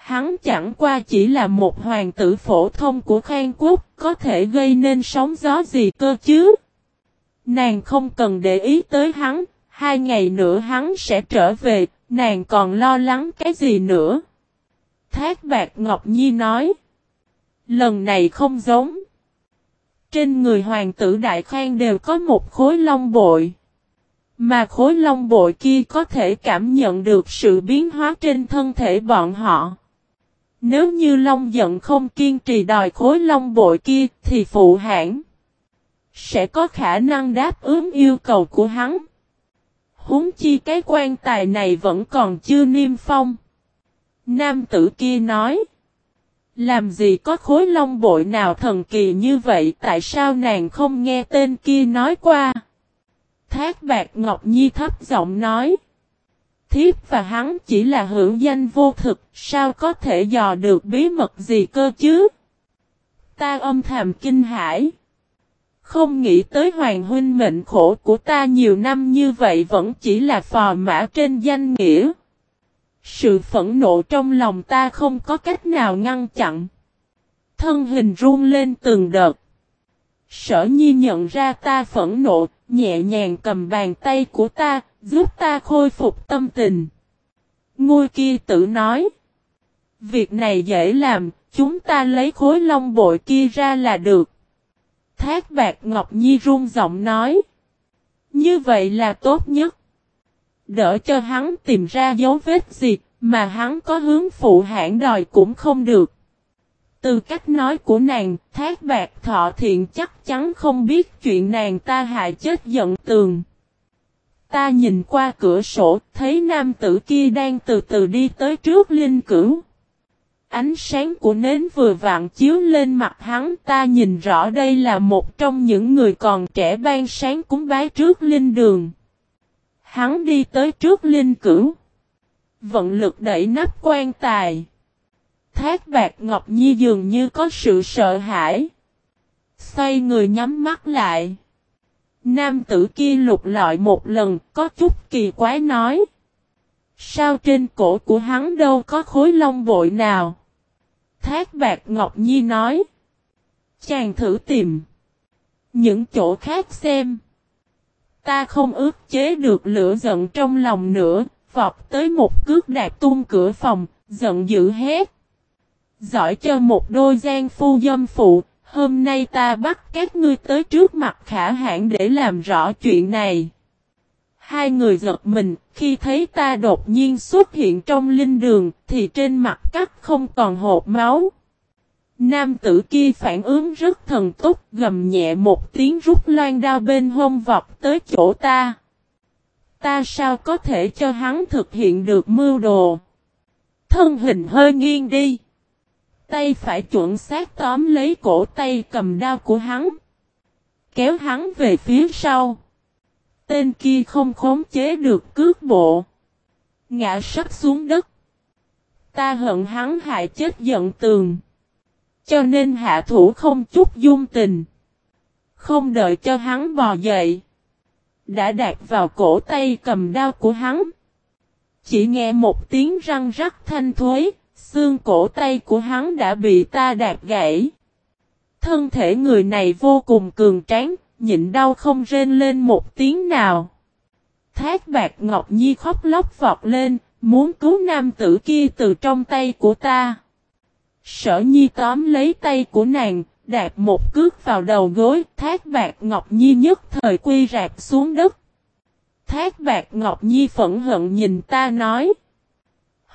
Hắn chẳng qua chỉ là một hoàng tử phổ thông của Khang Quốc, có thể gây nên sóng gió gì cơ chứ? Nàng không cần để ý tới hắn, hai ngày nữa hắn sẽ trở về, nàng còn lo lắng cái gì nữa? Thác Bạc Ngọc Nhi nói. Lần này không giống. Trên người hoàng tử Đại Khang đều có một khối long bội. Mà khối long bội kia có thể cảm nhận được sự biến hóa trên thân thể bọn họ. Nếu như long giận không kiên trì đòi khối long bội kia, thì phụ hãng sẽ có khả năng đáp ứng yêu cầu của hắn. Húng chi cái quan tài này vẫn còn chưa niêm phong. Nam tử kia nói. Làm gì có khối long bội nào thần kỳ như vậy, tại sao nàng không nghe tên kia nói qua? Thác bạc Ngọc Nhi thấp giọng nói. Thiếp và hắn chỉ là hữu danh vô thực, sao có thể dò được bí mật gì cơ chứ? Ta âm thầm kinh hãi. Không nghĩ tới hoàng huynh mệnh khổ của ta nhiều năm như vậy vẫn chỉ là phò mã trên danh nghĩa. Sự phẫn nộ trong lòng ta không có cách nào ngăn chặn. Thân hình run lên từng đợt. Sở nhi nhận ra ta phẫn nộ, nhẹ nhàng cầm bàn tay của ta, giúp ta khôi phục tâm tình. Ngôi kia tự nói. Việc này dễ làm, chúng ta lấy khối long bội kia ra là được. Thác bạc Ngọc Nhi run giọng nói. Như vậy là tốt nhất đỡ cho hắn tìm ra dấu vết gì, mà hắn có hướng phụ hãng đòi cũng không được. Từ cách nói của nàng, thác bạc thọ thiện chắc chắn không biết chuyện nàng ta hại chết giận tường. Ta nhìn qua cửa sổ, thấy nam tử kia đang từ từ đi tới trước linh cửu. Ánh sáng của nến vừa vặn chiếu lên mặt hắn ta nhìn rõ đây là một trong những người còn trẻ ban sáng cúng bái trước linh đường. Hắn đi tới trước linh cửu. Vận lực đẩy nắp quan tài. Thác bạc Ngọc Nhi dường như có sự sợ hãi. Xoay người nhắm mắt lại. Nam tử kia lục lọi một lần, có chút kỳ quái nói. Sao trên cổ của hắn đâu có khối lông bội nào? Thác bạc Ngọc Nhi nói. Chàng thử tìm. Những chỗ khác xem. Ta không ước chế được lửa giận trong lòng nữa, vọt tới một cước đạp tung cửa phòng, giận dữ hét. Giỏi cho một đôi gian phu dâm phụ, hôm nay ta bắt các ngươi tới trước mặt khả hãn để làm rõ chuyện này. Hai người giật mình, khi thấy ta đột nhiên xuất hiện trong linh đường, thì trên mặt cắt không còn hột máu. Nam tử kia phản ứng rất thần tốc, gầm nhẹ một tiếng rút loan đao bên hông vọt tới chỗ ta. Ta sao có thể cho hắn thực hiện được mưu đồ? Thân hình hơi nghiêng đi. Tay phải chuẩn xác tóm lấy cổ tay cầm đao của hắn. Kéo hắn về phía sau. Tên kia không khống chế được cước bộ. Ngã sắp xuống đất. Ta hận hắn hại chết giận tường. Cho nên hạ thủ không chút dung tình. Không đợi cho hắn bò dậy. Đã đạt vào cổ tay cầm đao của hắn. Chỉ nghe một tiếng răng rắc thanh thuế xương cổ tay của hắn đã bị ta đạp gãy. Thân thể người này vô cùng cường tráng, nhịn đau không rên lên một tiếng nào. Thác bạc Ngọc Nhi khóc lóc vọt lên, muốn cứu nam tử kia từ trong tay của ta. Sở Nhi tóm lấy tay của nàng, đạp một cước vào đầu gối, thác bạc Ngọc Nhi nhất thời quy rạp xuống đất. Thác bạc Ngọc Nhi phẫn hận nhìn ta nói.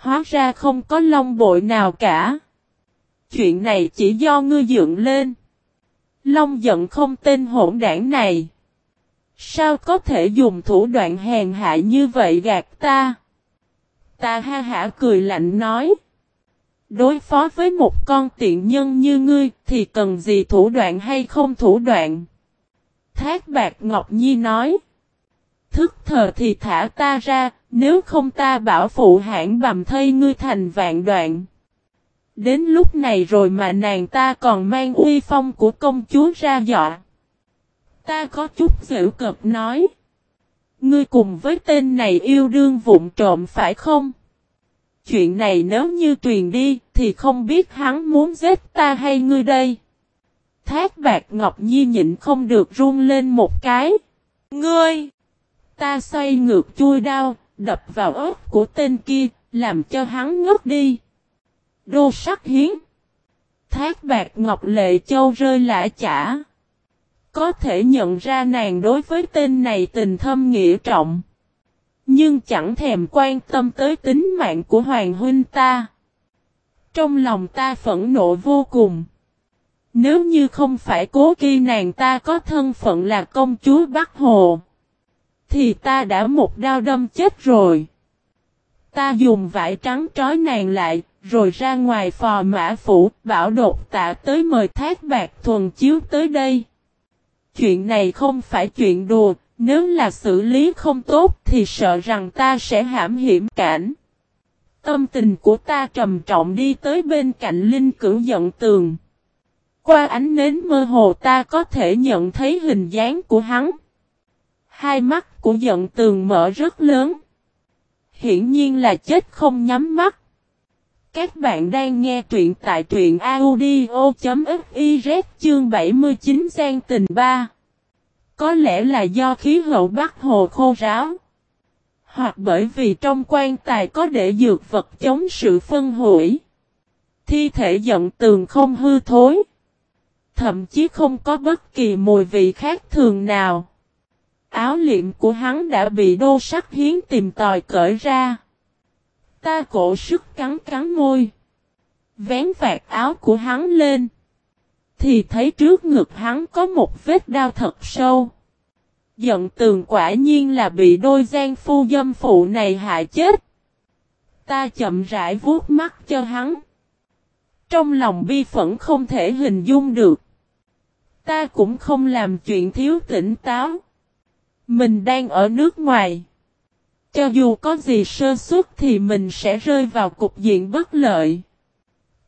Hóa ra không có long bội nào cả. Chuyện này chỉ do ngươi dựng lên. Long giận không tên hỗn đảng này. Sao có thể dùng thủ đoạn hèn hạ như vậy gạt ta? Ta ha hả cười lạnh nói. Đối phó với một con tiện nhân như ngươi thì cần gì thủ đoạn hay không thủ đoạn? Thác bạc Ngọc Nhi nói. Thức thờ thì thả ta ra, nếu không ta bảo phụ hãng bầm thây ngươi thành vạn đoạn. Đến lúc này rồi mà nàng ta còn mang uy phong của công chúa ra dọa. Ta có chút dịu cợt nói. Ngươi cùng với tên này yêu đương vụn trộm phải không? Chuyện này nếu như truyền đi thì không biết hắn muốn giết ta hay ngươi đây. Thác bạc Ngọc Nhi nhịn không được run lên một cái. Ngươi! Ta xoay ngược chui đao, đập vào ớt của tên kia, làm cho hắn ngất đi. Đô sắc hiến. Thác bạc ngọc lệ châu rơi lã chả. Có thể nhận ra nàng đối với tên này tình thâm nghĩa trọng. Nhưng chẳng thèm quan tâm tới tính mạng của hoàng huynh ta. Trong lòng ta phẫn nộ vô cùng. Nếu như không phải cố kỳ nàng ta có thân phận là công chúa Bắc Hồ. Thì ta đã một đao đâm chết rồi. Ta dùng vải trắng trói nàng lại, rồi ra ngoài phò mã phủ, bảo đột tạ tới mời thác bạc thuần chiếu tới đây. Chuyện này không phải chuyện đùa, nếu là xử lý không tốt thì sợ rằng ta sẽ hãm hiểm cảnh. Tâm tình của ta trầm trọng đi tới bên cạnh linh cửu giận tường. Qua ánh nến mơ hồ ta có thể nhận thấy hình dáng của hắn. Hai mắt của giận tường mở rất lớn. Hiển nhiên là chết không nhắm mắt. Các bạn đang nghe truyện tại truyện audio.fiz chương 79 gian tình 3. Có lẽ là do khí hậu Bắc Hồ khô ráo. Hoặc bởi vì trong quan tài có để dược vật chống sự phân hủy. Thi thể giận tường không hư thối. Thậm chí không có bất kỳ mùi vị khác thường nào. Áo liệm của hắn đã bị đô sắc hiến tìm tòi cởi ra. Ta cổ sức cắn cắn môi. Vén vạt áo của hắn lên. Thì thấy trước ngực hắn có một vết đau thật sâu. Giận tường quả nhiên là bị đôi gian phu dâm phụ này hại chết. Ta chậm rãi vuốt mắt cho hắn. Trong lòng bi phẫn không thể hình dung được. Ta cũng không làm chuyện thiếu tỉnh táo. Mình đang ở nước ngoài. Cho dù có gì sơ suất thì mình sẽ rơi vào cục diện bất lợi.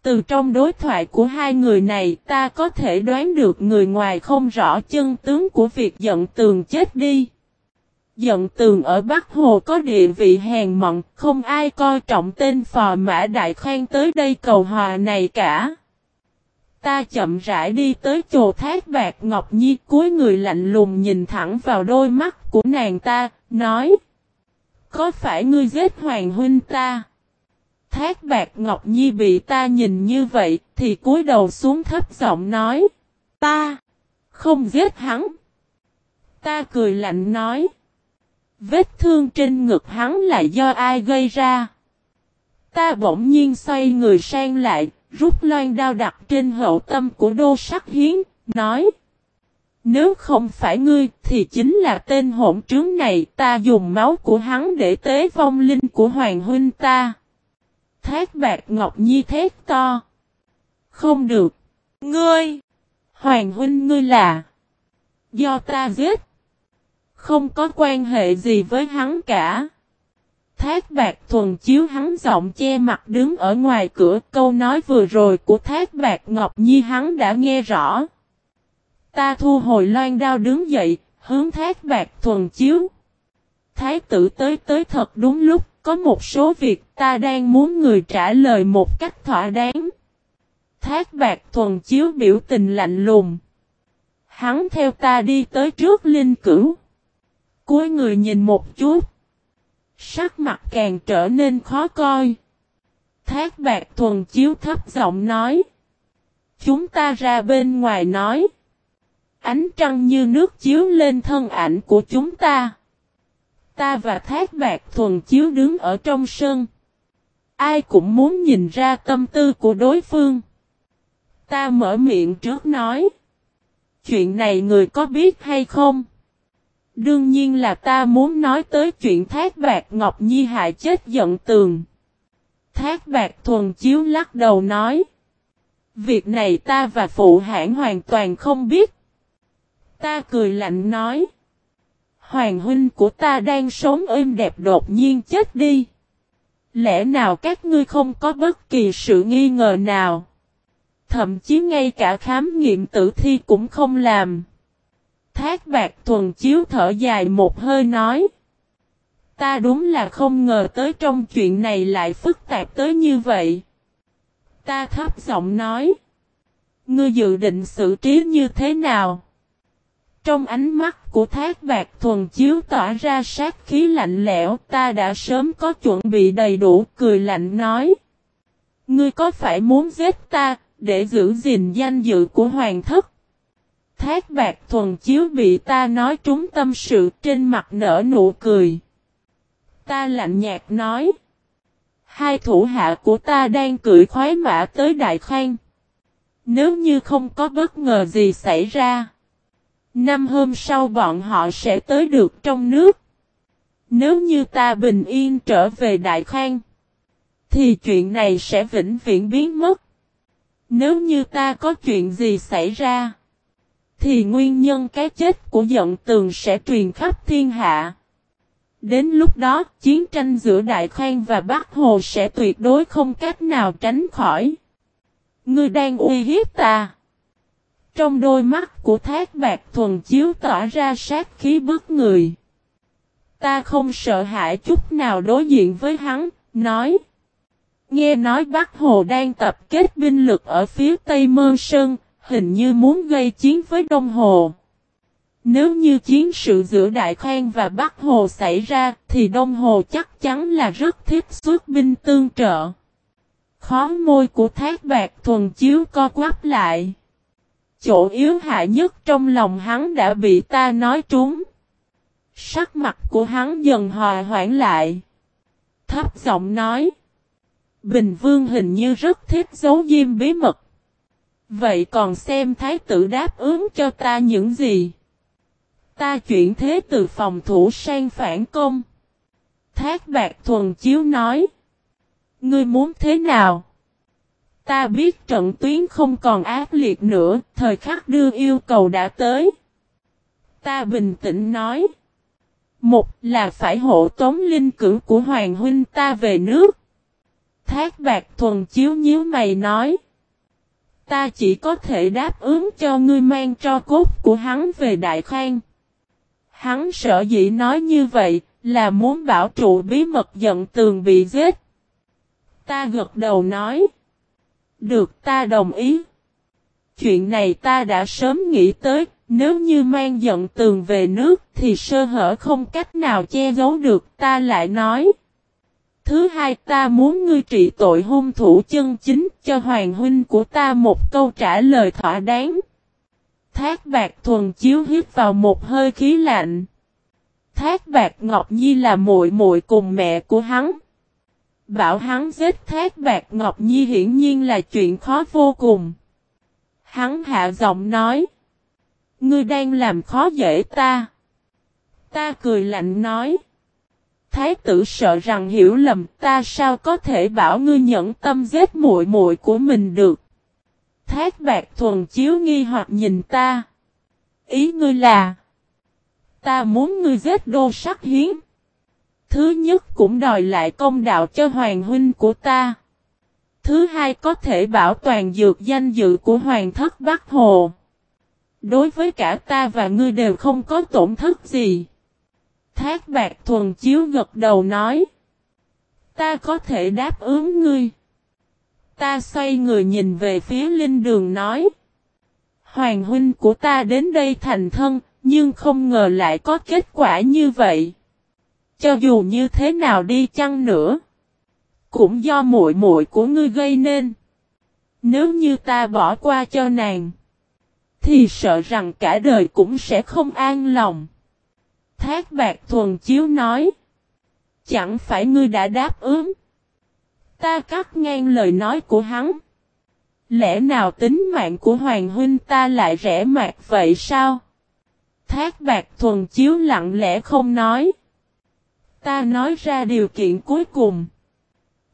Từ trong đối thoại của hai người này ta có thể đoán được người ngoài không rõ chân tướng của việc giận tường chết đi. Giận tường ở Bắc Hồ có địa vị hèn mọn, không ai coi trọng tên phò mã đại khoan tới đây cầu hòa này cả. Ta chậm rãi đi tới chồ thác bạc Ngọc Nhi cuối người lạnh lùng nhìn thẳng vào đôi mắt của nàng ta, nói Có phải ngươi giết hoàng huynh ta? Thác bạc Ngọc Nhi bị ta nhìn như vậy thì cúi đầu xuống thấp giọng nói Ta không giết hắn. Ta cười lạnh nói Vết thương trên ngực hắn là do ai gây ra? Ta bỗng nhiên xoay người sang lại, rút loan đao đặt trên hậu tâm của đô sắc hiến, nói Nếu không phải ngươi thì chính là tên hỗn trướng này ta dùng máu của hắn để tế vong linh của hoàng huynh ta. Thác bạc ngọc nhi thét to. Không được. Ngươi! Hoàng huynh ngươi là Do ta giết. Không có quan hệ gì với hắn cả. Thác bạc thuần chiếu hắn giọng che mặt đứng ở ngoài cửa câu nói vừa rồi của thác bạc Ngọc Nhi hắn đã nghe rõ. Ta thu hồi loan đao đứng dậy, hướng thác bạc thuần chiếu. Thái tử tới tới thật đúng lúc, có một số việc ta đang muốn người trả lời một cách thỏa đáng. Thác bạc thuần chiếu biểu tình lạnh lùng. Hắn theo ta đi tới trước linh cửu. Cuối người nhìn một chút. Sắc mặt càng trở nên khó coi. Thác bạc thuần chiếu thấp giọng nói. Chúng ta ra bên ngoài nói. Ánh trăng như nước chiếu lên thân ảnh của chúng ta. Ta và thác bạc thuần chiếu đứng ở trong sân. Ai cũng muốn nhìn ra tâm tư của đối phương. Ta mở miệng trước nói. Chuyện này người có biết hay không? Đương nhiên là ta muốn nói tới chuyện Thác Bạc Ngọc Nhi hại chết giận tường. Thác Bạc Thuần Chiếu lắc đầu nói. Việc này ta và phụ hãng hoàn toàn không biết. Ta cười lạnh nói. Hoàng huynh của ta đang sống êm đẹp đột nhiên chết đi. Lẽ nào các ngươi không có bất kỳ sự nghi ngờ nào? Thậm chí ngay cả khám nghiệm tử thi cũng không làm. Thác bạc thuần chiếu thở dài một hơi nói. Ta đúng là không ngờ tới trong chuyện này lại phức tạp tới như vậy. Ta thấp giọng nói. Ngươi dự định xử trí như thế nào? Trong ánh mắt của thác bạc thuần chiếu tỏa ra sát khí lạnh lẽo, ta đã sớm có chuẩn bị đầy đủ, cười lạnh nói. Ngươi có phải muốn giết ta để giữ gìn danh dự của hoàng thất? Thác bạc thuần chiếu bị ta nói trúng tâm sự trên mặt nở nụ cười. Ta lạnh nhạt nói. Hai thủ hạ của ta đang cưỡi khoái mã tới Đại Khang. Nếu như không có bất ngờ gì xảy ra. Năm hôm sau bọn họ sẽ tới được trong nước. Nếu như ta bình yên trở về Đại Khang. Thì chuyện này sẽ vĩnh viễn biến mất. Nếu như ta có chuyện gì xảy ra thì nguyên nhân cái chết của giận tường sẽ truyền khắp thiên hạ. Đến lúc đó, chiến tranh giữa Đại Khang và Bắc Hồ sẽ tuyệt đối không cách nào tránh khỏi. Ngươi đang uy hiếp ta. Trong đôi mắt của thác bạc thuần chiếu tỏa ra sát khí bức người. Ta không sợ hãi chút nào đối diện với hắn, nói. Nghe nói Bắc Hồ đang tập kết binh lực ở phía Tây Mơ Sơn, hình như muốn gây chiến với Đông Hồ. Nếu như chiến sự giữa Đại Khang và Bắc Hồ xảy ra, thì Đông Hồ chắc chắn là rất thích xuất binh tương trợ. Khó môi của thác bạc thuần chiếu co quắp lại. Chỗ yếu hại nhất trong lòng hắn đã bị ta nói trúng. Sắc mặt của hắn dần hòa hoãn lại. Thấp giọng nói. Bình Vương hình như rất thích giấu diêm bí mật. Vậy còn xem thái tử đáp ứng cho ta những gì? Ta chuyển thế từ phòng thủ sang phản công. Thác bạc thuần chiếu nói. Ngươi muốn thế nào? Ta biết trận tuyến không còn ác liệt nữa, thời khắc đưa yêu cầu đã tới. Ta bình tĩnh nói. Một là phải hộ tống linh cử của Hoàng Huynh ta về nước. Thác bạc thuần chiếu nhíu mày nói. Ta chỉ có thể đáp ứng cho ngươi mang cho cốt của hắn về Đại Khang. Hắn sợ dĩ nói như vậy, là muốn bảo trụ bí mật giận tường bị giết. Ta gật đầu nói. Được ta đồng ý. Chuyện này ta đã sớm nghĩ tới, nếu như mang giận tường về nước thì sơ hở không cách nào che giấu được ta lại nói. Thứ hai, ta muốn ngươi trị tội hung thủ chân chính, cho hoàng huynh của ta một câu trả lời thỏa đáng. Thác bạc thuần chiếu hít vào một hơi khí lạnh. Thác bạc Ngọc Nhi là muội muội cùng mẹ của hắn. Bảo hắn giết thác bạc Ngọc Nhi hiển nhiên là chuyện khó vô cùng. Hắn hạ giọng nói. Ngươi đang làm khó dễ ta. Ta cười lạnh nói. Thái tử sợ rằng hiểu lầm, ta sao có thể bảo ngươi nhẫn tâm giết muội muội của mình được. Thác bạc thuần chiếu nghi hoặc nhìn ta. Ý ngươi là. Ta muốn ngươi giết đô sắc hiến. Thứ nhất cũng đòi lại công đạo cho hoàng huynh của ta. Thứ hai có thể bảo toàn dược danh dự của hoàng thất Bắc Hồ. Đối với cả ta và ngươi đều không có tổn thất gì. Thác bạc thuần chiếu gật đầu nói. Ta có thể đáp ứng ngươi. Ta xoay người nhìn về phía linh đường nói. Hoàng huynh của ta đến đây thành thân, nhưng không ngờ lại có kết quả như vậy. Cho dù như thế nào đi chăng nữa, cũng do muội muội của ngươi gây nên. Nếu như ta bỏ qua cho nàng, thì sợ rằng cả đời cũng sẽ không an lòng. Thác bạc thuần chiếu nói. Chẳng phải ngươi đã đáp ứng. Ta cắt ngang lời nói của hắn. Lẽ nào tính mạng của Hoàng Huynh ta lại rẻ mạt vậy sao? Thác bạc thuần chiếu lặng lẽ không nói. Ta nói ra điều kiện cuối cùng.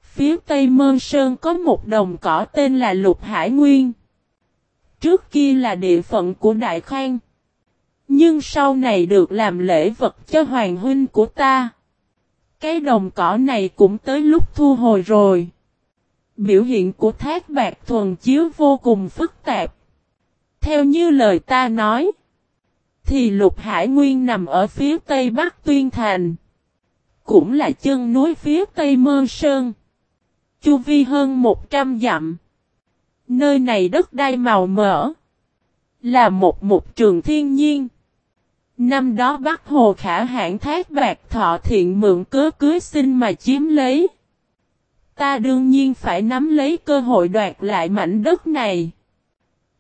Phía Tây Mơ Sơn có một đồng cỏ tên là Lục Hải Nguyên. Trước kia là địa phận của Đại Khang. Nhưng sau này được làm lễ vật cho hoàng huynh của ta. Cái đồng cỏ này cũng tới lúc thu hồi rồi. Biểu hiện của thác bạc thuần chiếu vô cùng phức tạp. Theo như lời ta nói, thì lục hải nguyên nằm ở phía tây bắc tuyên thành. Cũng là chân núi phía tây mơ sơn. Chu vi hơn 100 dặm. Nơi này đất đai màu mỡ. Là một mục trường thiên nhiên. Năm đó Bắc Hồ khả hãn thác bạc thọ thiện mượn cớ cưới sinh mà chiếm lấy. Ta đương nhiên phải nắm lấy cơ hội đoạt lại mảnh đất này.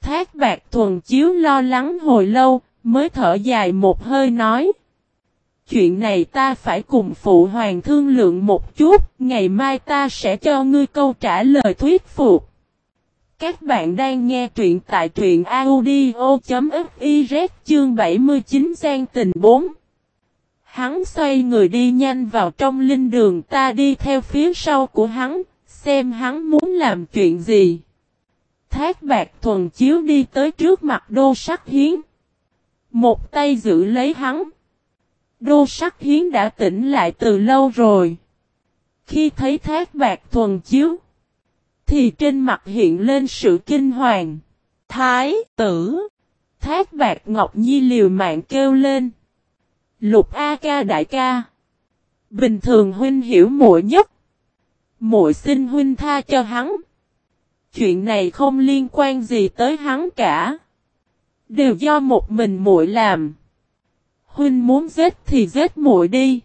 Thác bạc thuần chiếu lo lắng hồi lâu, mới thở dài một hơi nói. Chuyện này ta phải cùng phụ hoàng thương lượng một chút, ngày mai ta sẽ cho ngươi câu trả lời thuyết phục. Các bạn đang nghe truyện tại truyện audio.fiz chương 79 gian tình 4. Hắn xoay người đi nhanh vào trong linh đường ta đi theo phía sau của hắn, xem hắn muốn làm chuyện gì. Thác bạc thuần chiếu đi tới trước mặt đô sắc hiến. Một tay giữ lấy hắn. Đô sắc hiến đã tỉnh lại từ lâu rồi. Khi thấy thác bạc thuần chiếu, thì trên mặt hiện lên sự kinh hoàng. Thái tử. Thác bạc Ngọc Nhi liều mạng kêu lên. Lục A ca đại ca. Bình thường huynh hiểu muội nhất. Muội xin huynh tha cho hắn. Chuyện này không liên quan gì tới hắn cả. Đều do một mình muội làm. Huynh muốn giết thì giết muội đi.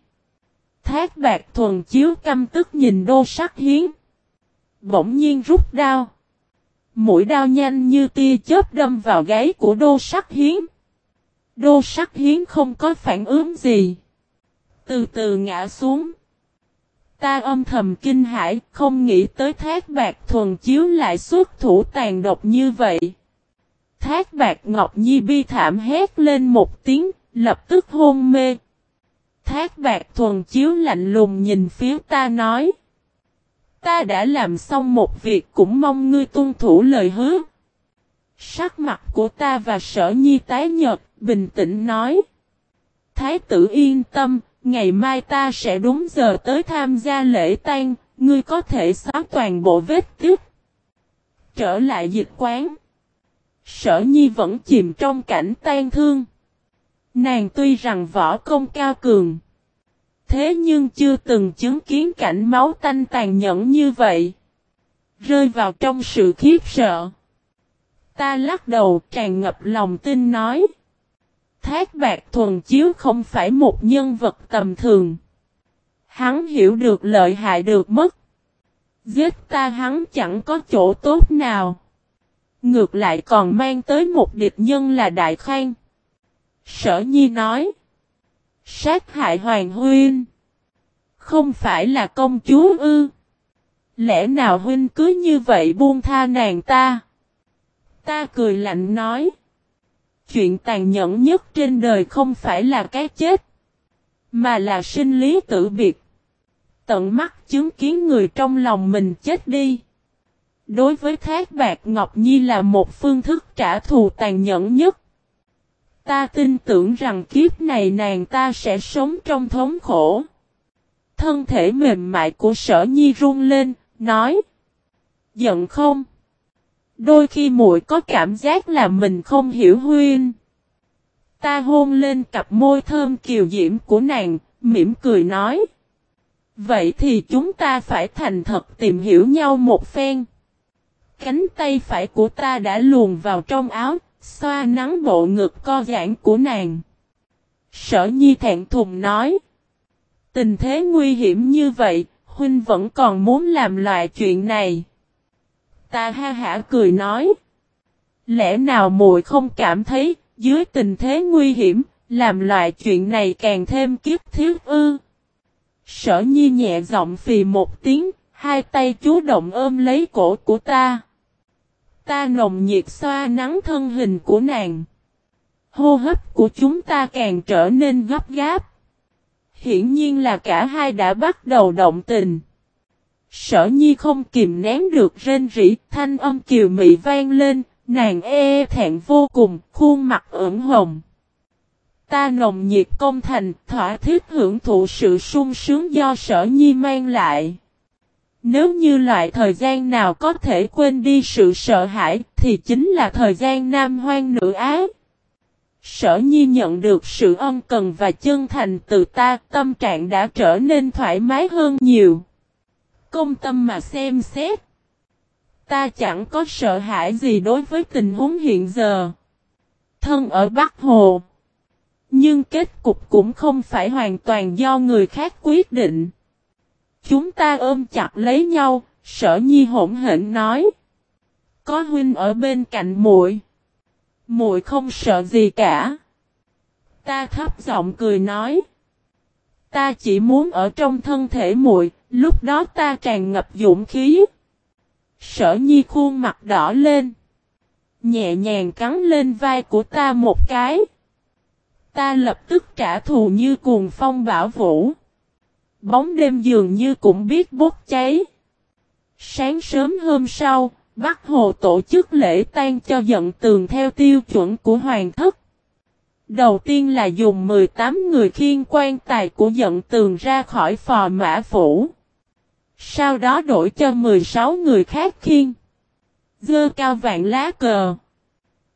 Thác bạc thuần chiếu căm tức nhìn đô sắc hiến bỗng nhiên rút đao. Mũi đao nhanh như tia chớp đâm vào gáy của đô sắc hiến. Đô sắc hiến không có phản ứng gì. Từ từ ngã xuống. Ta âm thầm kinh hãi, không nghĩ tới thác bạc thuần chiếu lại xuất thủ tàn độc như vậy. Thác bạc Ngọc Nhi bi thảm hét lên một tiếng, lập tức hôn mê. Thác bạc thuần chiếu lạnh lùng nhìn phía ta nói. Ta đã làm xong một việc cũng mong ngươi tuân thủ lời hứa. Sắc mặt của ta và sở nhi tái nhật, bình tĩnh nói. Thái tử yên tâm, ngày mai ta sẽ đúng giờ tới tham gia lễ tang, ngươi có thể xóa toàn bộ vết tích. Trở lại dịch quán. Sở nhi vẫn chìm trong cảnh tan thương. Nàng tuy rằng võ công cao cường. Thế nhưng chưa từng chứng kiến cảnh máu tanh tàn nhẫn như vậy. Rơi vào trong sự khiếp sợ. Ta lắc đầu tràn ngập lòng tin nói. Thác bạc thuần chiếu không phải một nhân vật tầm thường. Hắn hiểu được lợi hại được mất. Giết ta hắn chẳng có chỗ tốt nào. Ngược lại còn mang tới một địch nhân là Đại Khang. Sở Nhi nói. Sát hại Hoàng Huynh. Không phải là công chúa ư. Lẽ nào Huynh cứ như vậy buông tha nàng ta? Ta cười lạnh nói. Chuyện tàn nhẫn nhất trên đời không phải là cái chết. Mà là sinh lý tử biệt. Tận mắt chứng kiến người trong lòng mình chết đi. Đối với Thác Bạc Ngọc Nhi là một phương thức trả thù tàn nhẫn nhất. Ta tin tưởng rằng kiếp này nàng ta sẽ sống trong thống khổ. Thân thể mềm mại của sở nhi run lên, nói. Giận không? Đôi khi muội có cảm giác là mình không hiểu huyên. Ta hôn lên cặp môi thơm kiều diễm của nàng, mỉm cười nói. Vậy thì chúng ta phải thành thật tìm hiểu nhau một phen. Cánh tay phải của ta đã luồn vào trong áo, xoa nắng bộ ngực co giãn của nàng. Sở nhi thẹn thùng nói. Tình thế nguy hiểm như vậy, huynh vẫn còn muốn làm loại chuyện này. Ta ha hả cười nói. Lẽ nào muội không cảm thấy, dưới tình thế nguy hiểm, làm loại chuyện này càng thêm kiếp thiết ư. Sở nhi nhẹ giọng phì một tiếng, hai tay chú động ôm lấy cổ của ta. Ta nồng nhiệt xoa nắng thân hình của nàng. Hô hấp của chúng ta càng trở nên gấp gáp. Hiển nhiên là cả hai đã bắt đầu động tình. Sở nhi không kìm nén được rên rỉ, thanh âm kiều mị vang lên, nàng e, e thẹn vô cùng, khuôn mặt ửng hồng. Ta nồng nhiệt công thành, thỏa thiết hưởng thụ sự sung sướng do sở nhi mang lại. Nếu như loại thời gian nào có thể quên đi sự sợ hãi, thì chính là thời gian nam hoang nữ ái. Sở nhi nhận được sự ân cần và chân thành từ ta, tâm trạng đã trở nên thoải mái hơn nhiều. Công tâm mà xem xét. Ta chẳng có sợ hãi gì đối với tình huống hiện giờ. Thân ở Bắc Hồ. Nhưng kết cục cũng không phải hoàn toàn do người khác quyết định. Chúng ta ôm chặt lấy nhau, sở nhi hỗn hển nói. Có huynh ở bên cạnh muội, muội không sợ gì cả. Ta thấp giọng cười nói. Ta chỉ muốn ở trong thân thể muội, lúc đó ta tràn ngập dũng khí. Sở nhi khuôn mặt đỏ lên. Nhẹ nhàng cắn lên vai của ta một cái. Ta lập tức trả thù như cuồng phong bảo vũ. Bóng đêm dường như cũng biết bốc cháy. Sáng sớm hôm sau, Bắc Hồ tổ chức lễ tang cho giận tường theo tiêu chuẩn của Hoàng thất. Đầu tiên là dùng 18 người khiên quan tài của giận tường ra khỏi phò mã phủ. Sau đó đổi cho 16 người khác khiên. Dơ cao vạn lá cờ.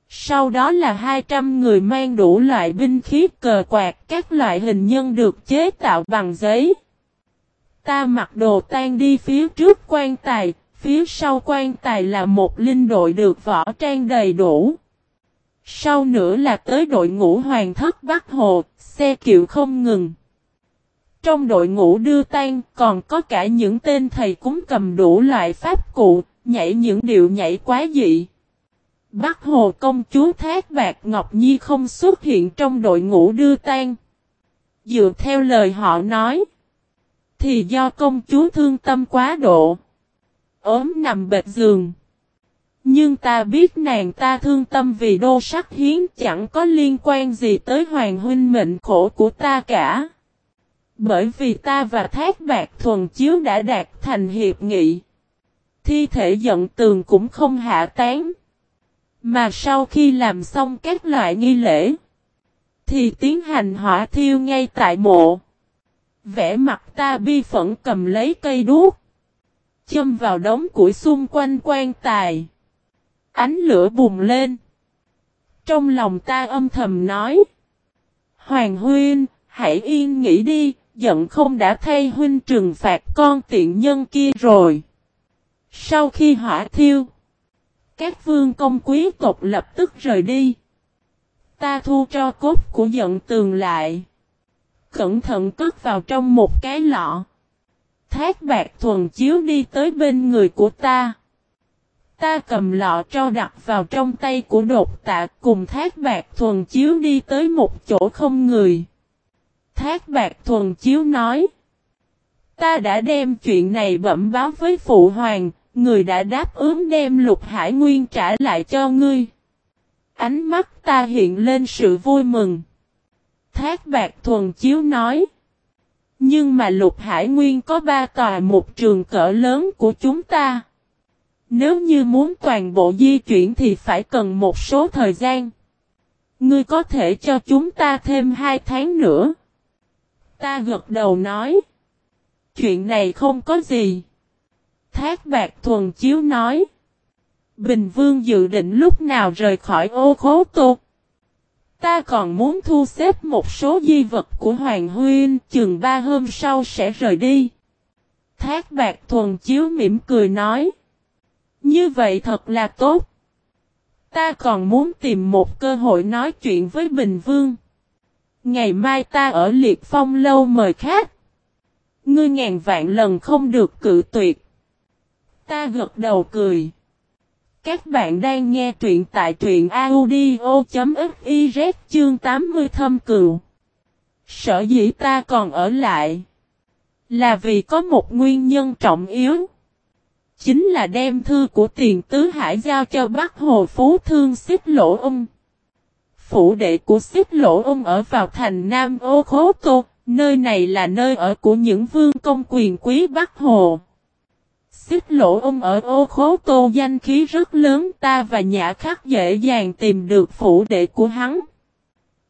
Sau đó là 200 người mang đủ loại binh khí cờ quạt các loại hình nhân được chế tạo bằng giấy. Ta mặc đồ tan đi phía trước quan tài, phía sau quan tài là một linh đội được võ trang đầy đủ. Sau nữa là tới đội ngũ hoàng thất Bắc Hồ, xe kiệu không ngừng. Trong đội ngũ đưa tan còn có cả những tên thầy cúng cầm đủ loại pháp cụ, nhảy những điệu nhảy quá dị. Bắc Hồ công chúa Thác Bạc Ngọc Nhi không xuất hiện trong đội ngũ đưa tan. Dựa theo lời họ nói, thì do công chúa thương tâm quá độ. ốm nằm bệt giường. Nhưng ta biết nàng ta thương tâm vì đô sắc hiến chẳng có liên quan gì tới hoàng huynh mệnh khổ của ta cả. Bởi vì ta và Thác Bạc Thuần Chiếu đã đạt thành hiệp nghị. Thi thể giận tường cũng không hạ tán. Mà sau khi làm xong các loại nghi lễ, thì tiến hành hỏa thiêu ngay tại mộ. Vẽ mặt ta bi phẫn cầm lấy cây đuốc. Châm vào đống củi xung quanh quan tài. Ánh lửa bùng lên. Trong lòng ta âm thầm nói. Hoàng huynh, hãy yên nghĩ đi, giận không đã thay huynh trừng phạt con tiện nhân kia rồi. Sau khi hỏa thiêu, các vương công quý tộc lập tức rời đi. Ta thu cho cốt của giận tường lại. Cẩn thận cất vào trong một cái lọ. Thác bạc thuần chiếu đi tới bên người của ta. Ta cầm lọ cho đặt vào trong tay của đột tạ cùng thác bạc thuần chiếu đi tới một chỗ không người. Thác bạc thuần chiếu nói. Ta đã đem chuyện này bẩm báo với phụ hoàng, người đã đáp ứng đem lục hải nguyên trả lại cho ngươi. Ánh mắt ta hiện lên sự vui mừng. Thác bạc thuần chiếu nói. Nhưng mà lục hải nguyên có ba tòa một trường cỡ lớn của chúng ta. Nếu như muốn toàn bộ di chuyển thì phải cần một số thời gian. Ngươi có thể cho chúng ta thêm hai tháng nữa. Ta gật đầu nói. Chuyện này không có gì. Thác bạc thuần chiếu nói. Bình Vương dự định lúc nào rời khỏi ô khố tục. Ta còn muốn thu xếp một số di vật của Hoàng Huyên, chừng ba hôm sau sẽ rời đi. Thác bạc thuần chiếu mỉm cười nói. Như vậy thật là tốt. Ta còn muốn tìm một cơ hội nói chuyện với Bình Vương. Ngày mai ta ở Liệt Phong lâu mời khách. Ngươi ngàn vạn lần không được cự tuyệt. Ta gật đầu cười. Các bạn đang nghe truyện tại truyện audio.fiz chương 80 thâm cừu. Sở dĩ ta còn ở lại. Là vì có một nguyên nhân trọng yếu. Chính là đem thư của tiền tứ hải giao cho Bắc Hồ Phú Thương xích lỗ ung. Phủ đệ của xích lỗ ung ở vào thành Nam Ô Khố Tô, nơi này là nơi ở của những vương công quyền quý Bắc Hồ. Xích lỗ ung ở ô khố tô danh khí rất lớn, ta và nhã khắc dễ dàng tìm được phủ đệ của hắn.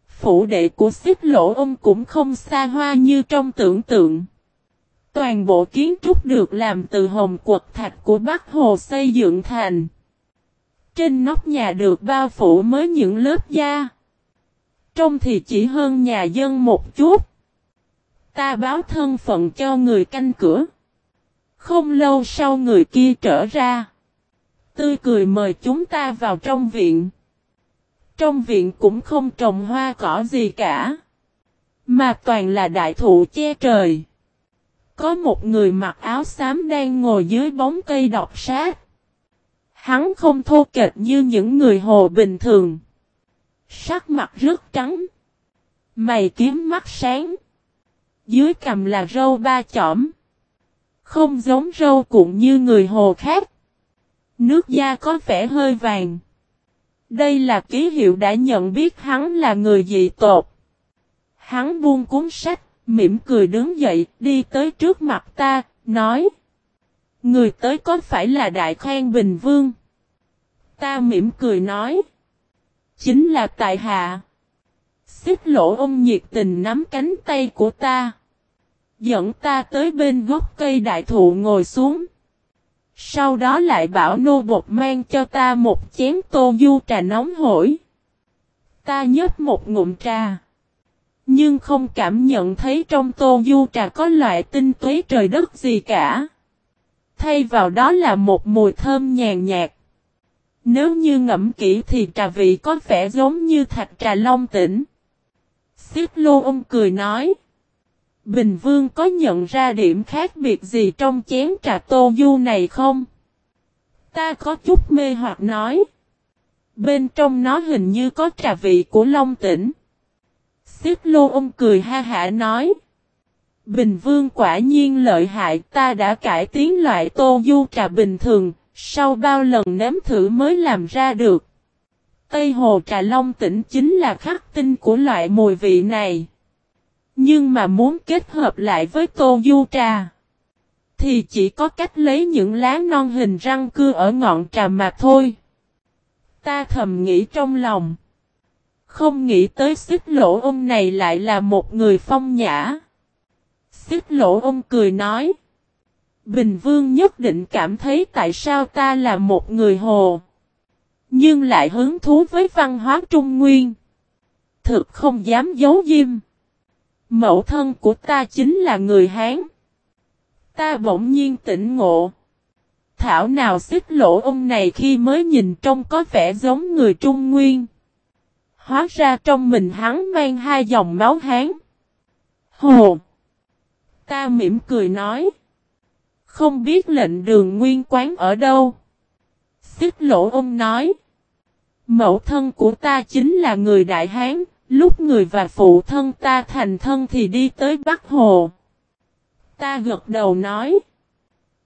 Phủ đệ của xích lỗ ung cũng không xa hoa như trong tưởng tượng. Toàn bộ kiến trúc được làm từ hồng quật thạch của Bắc Hồ xây dựng thành. Trên nóc nhà được bao phủ mới những lớp da. Trong thì chỉ hơn nhà dân một chút. Ta báo thân phận cho người canh cửa. Không lâu sau người kia trở ra. Tươi cười mời chúng ta vào trong viện. Trong viện cũng không trồng hoa cỏ gì cả. Mà toàn là đại thụ che trời. Có một người mặc áo xám đang ngồi dưới bóng cây đọc sát. Hắn không thô kệch như những người hồ bình thường. Sắc mặt rất trắng. Mày kiếm mắt sáng. Dưới cầm là râu ba chỏm. Không giống râu cuộn như người hồ khác. Nước da có vẻ hơi vàng. Đây là ký hiệu đã nhận biết hắn là người dị tột. Hắn buông cuốn sách, mỉm cười đứng dậy, đi tới trước mặt ta, nói. Người tới có phải là Đại Khang Bình Vương? Ta mỉm cười nói. Chính là tại hạ. Xích lỗ ông nhiệt tình nắm cánh tay của ta dẫn ta tới bên gốc cây đại thụ ngồi xuống. Sau đó lại bảo nô bột mang cho ta một chén tô du trà nóng hổi. Ta nhấp một ngụm trà. Nhưng không cảm nhận thấy trong tô du trà có loại tinh túy trời đất gì cả. Thay vào đó là một mùi thơm nhàn nhạt. Nếu như ngẫm kỹ thì trà vị có vẻ giống như thạch trà long tỉnh. Xích lô ông cười nói. Bình Vương có nhận ra điểm khác biệt gì trong chén trà tô du này không? Ta có chút mê hoặc nói. Bên trong nó hình như có trà vị của Long Tỉnh. Xích lô ông cười ha hả nói. Bình Vương quả nhiên lợi hại ta đã cải tiến loại tô du trà bình thường, sau bao lần nếm thử mới làm ra được. Tây Hồ trà Long Tỉnh chính là khắc tinh của loại mùi vị này. Nhưng mà muốn kết hợp lại với tô du trà. Thì chỉ có cách lấy những lá non hình răng cưa ở ngọn trà mà thôi. Ta thầm nghĩ trong lòng. Không nghĩ tới xích lỗ ông này lại là một người phong nhã. Xích lỗ ông cười nói. Bình Vương nhất định cảm thấy tại sao ta là một người hồ. Nhưng lại hứng thú với văn hóa Trung Nguyên. Thực không dám giấu diêm. Mẫu thân của ta chính là người Hán. Ta bỗng nhiên tỉnh ngộ. Thảo nào xích lỗ ông này khi mới nhìn trông có vẻ giống người Trung Nguyên. Hóa ra trong mình hắn mang hai dòng máu Hán. Hồ! Ta mỉm cười nói. Không biết lệnh đường nguyên quán ở đâu. Xích lỗ ông nói. Mẫu thân của ta chính là người Đại Hán, lúc người và phụ thân ta thành thân thì đi tới Bắc Hồ. Ta gật đầu nói.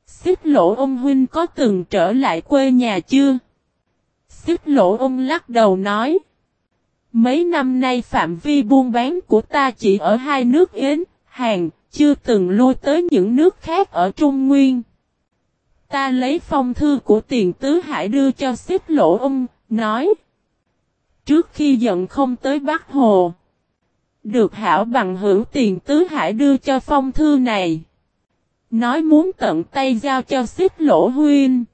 Xích lỗ ông huynh có từng trở lại quê nhà chưa? Xích lỗ ông lắc đầu nói. Mấy năm nay phạm vi buôn bán của ta chỉ ở hai nước Yến, Hàn, chưa từng lui tới những nước khác ở Trung Nguyên. Ta lấy phong thư của tiền tứ hải đưa cho xích lỗ ông, nói. Trước khi giận không tới Bắc Hồ. Được hảo bằng hữu tiền tứ hải đưa cho phong thư này. Nói muốn tận tay giao cho xích lỗ huyên.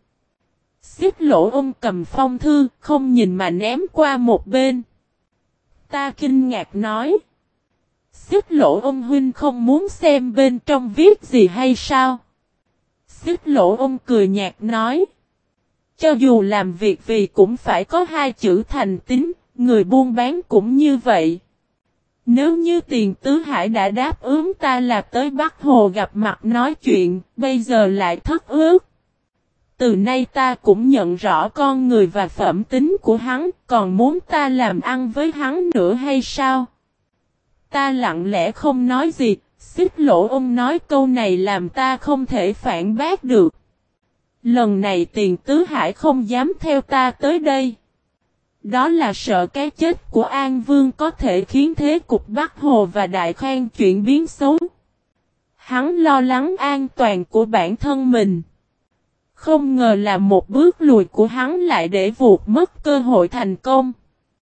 Xích lỗ ông cầm phong thư, không nhìn mà ném qua một bên. Ta kinh ngạc nói. Xích lỗ ông huynh không muốn xem bên trong viết gì hay sao? Xích lỗ ông cười nhạt nói. Cho dù làm việc vì cũng phải có hai chữ thành tính, người buôn bán cũng như vậy. Nếu như tiền tứ hải đã đáp ứng ta là tới Bắc Hồ gặp mặt nói chuyện, bây giờ lại thất ước. Từ nay ta cũng nhận rõ con người và phẩm tính của hắn, còn muốn ta làm ăn với hắn nữa hay sao? Ta lặng lẽ không nói gì, xích lỗ ông nói câu này làm ta không thể phản bác được. Lần này tiền tứ hải không dám theo ta tới đây. Đó là sợ cái chết của An Vương có thể khiến thế cục Bắc Hồ và Đại Khang chuyển biến xấu. Hắn lo lắng an toàn của bản thân mình. Không ngờ là một bước lùi của hắn lại để vụt mất cơ hội thành công.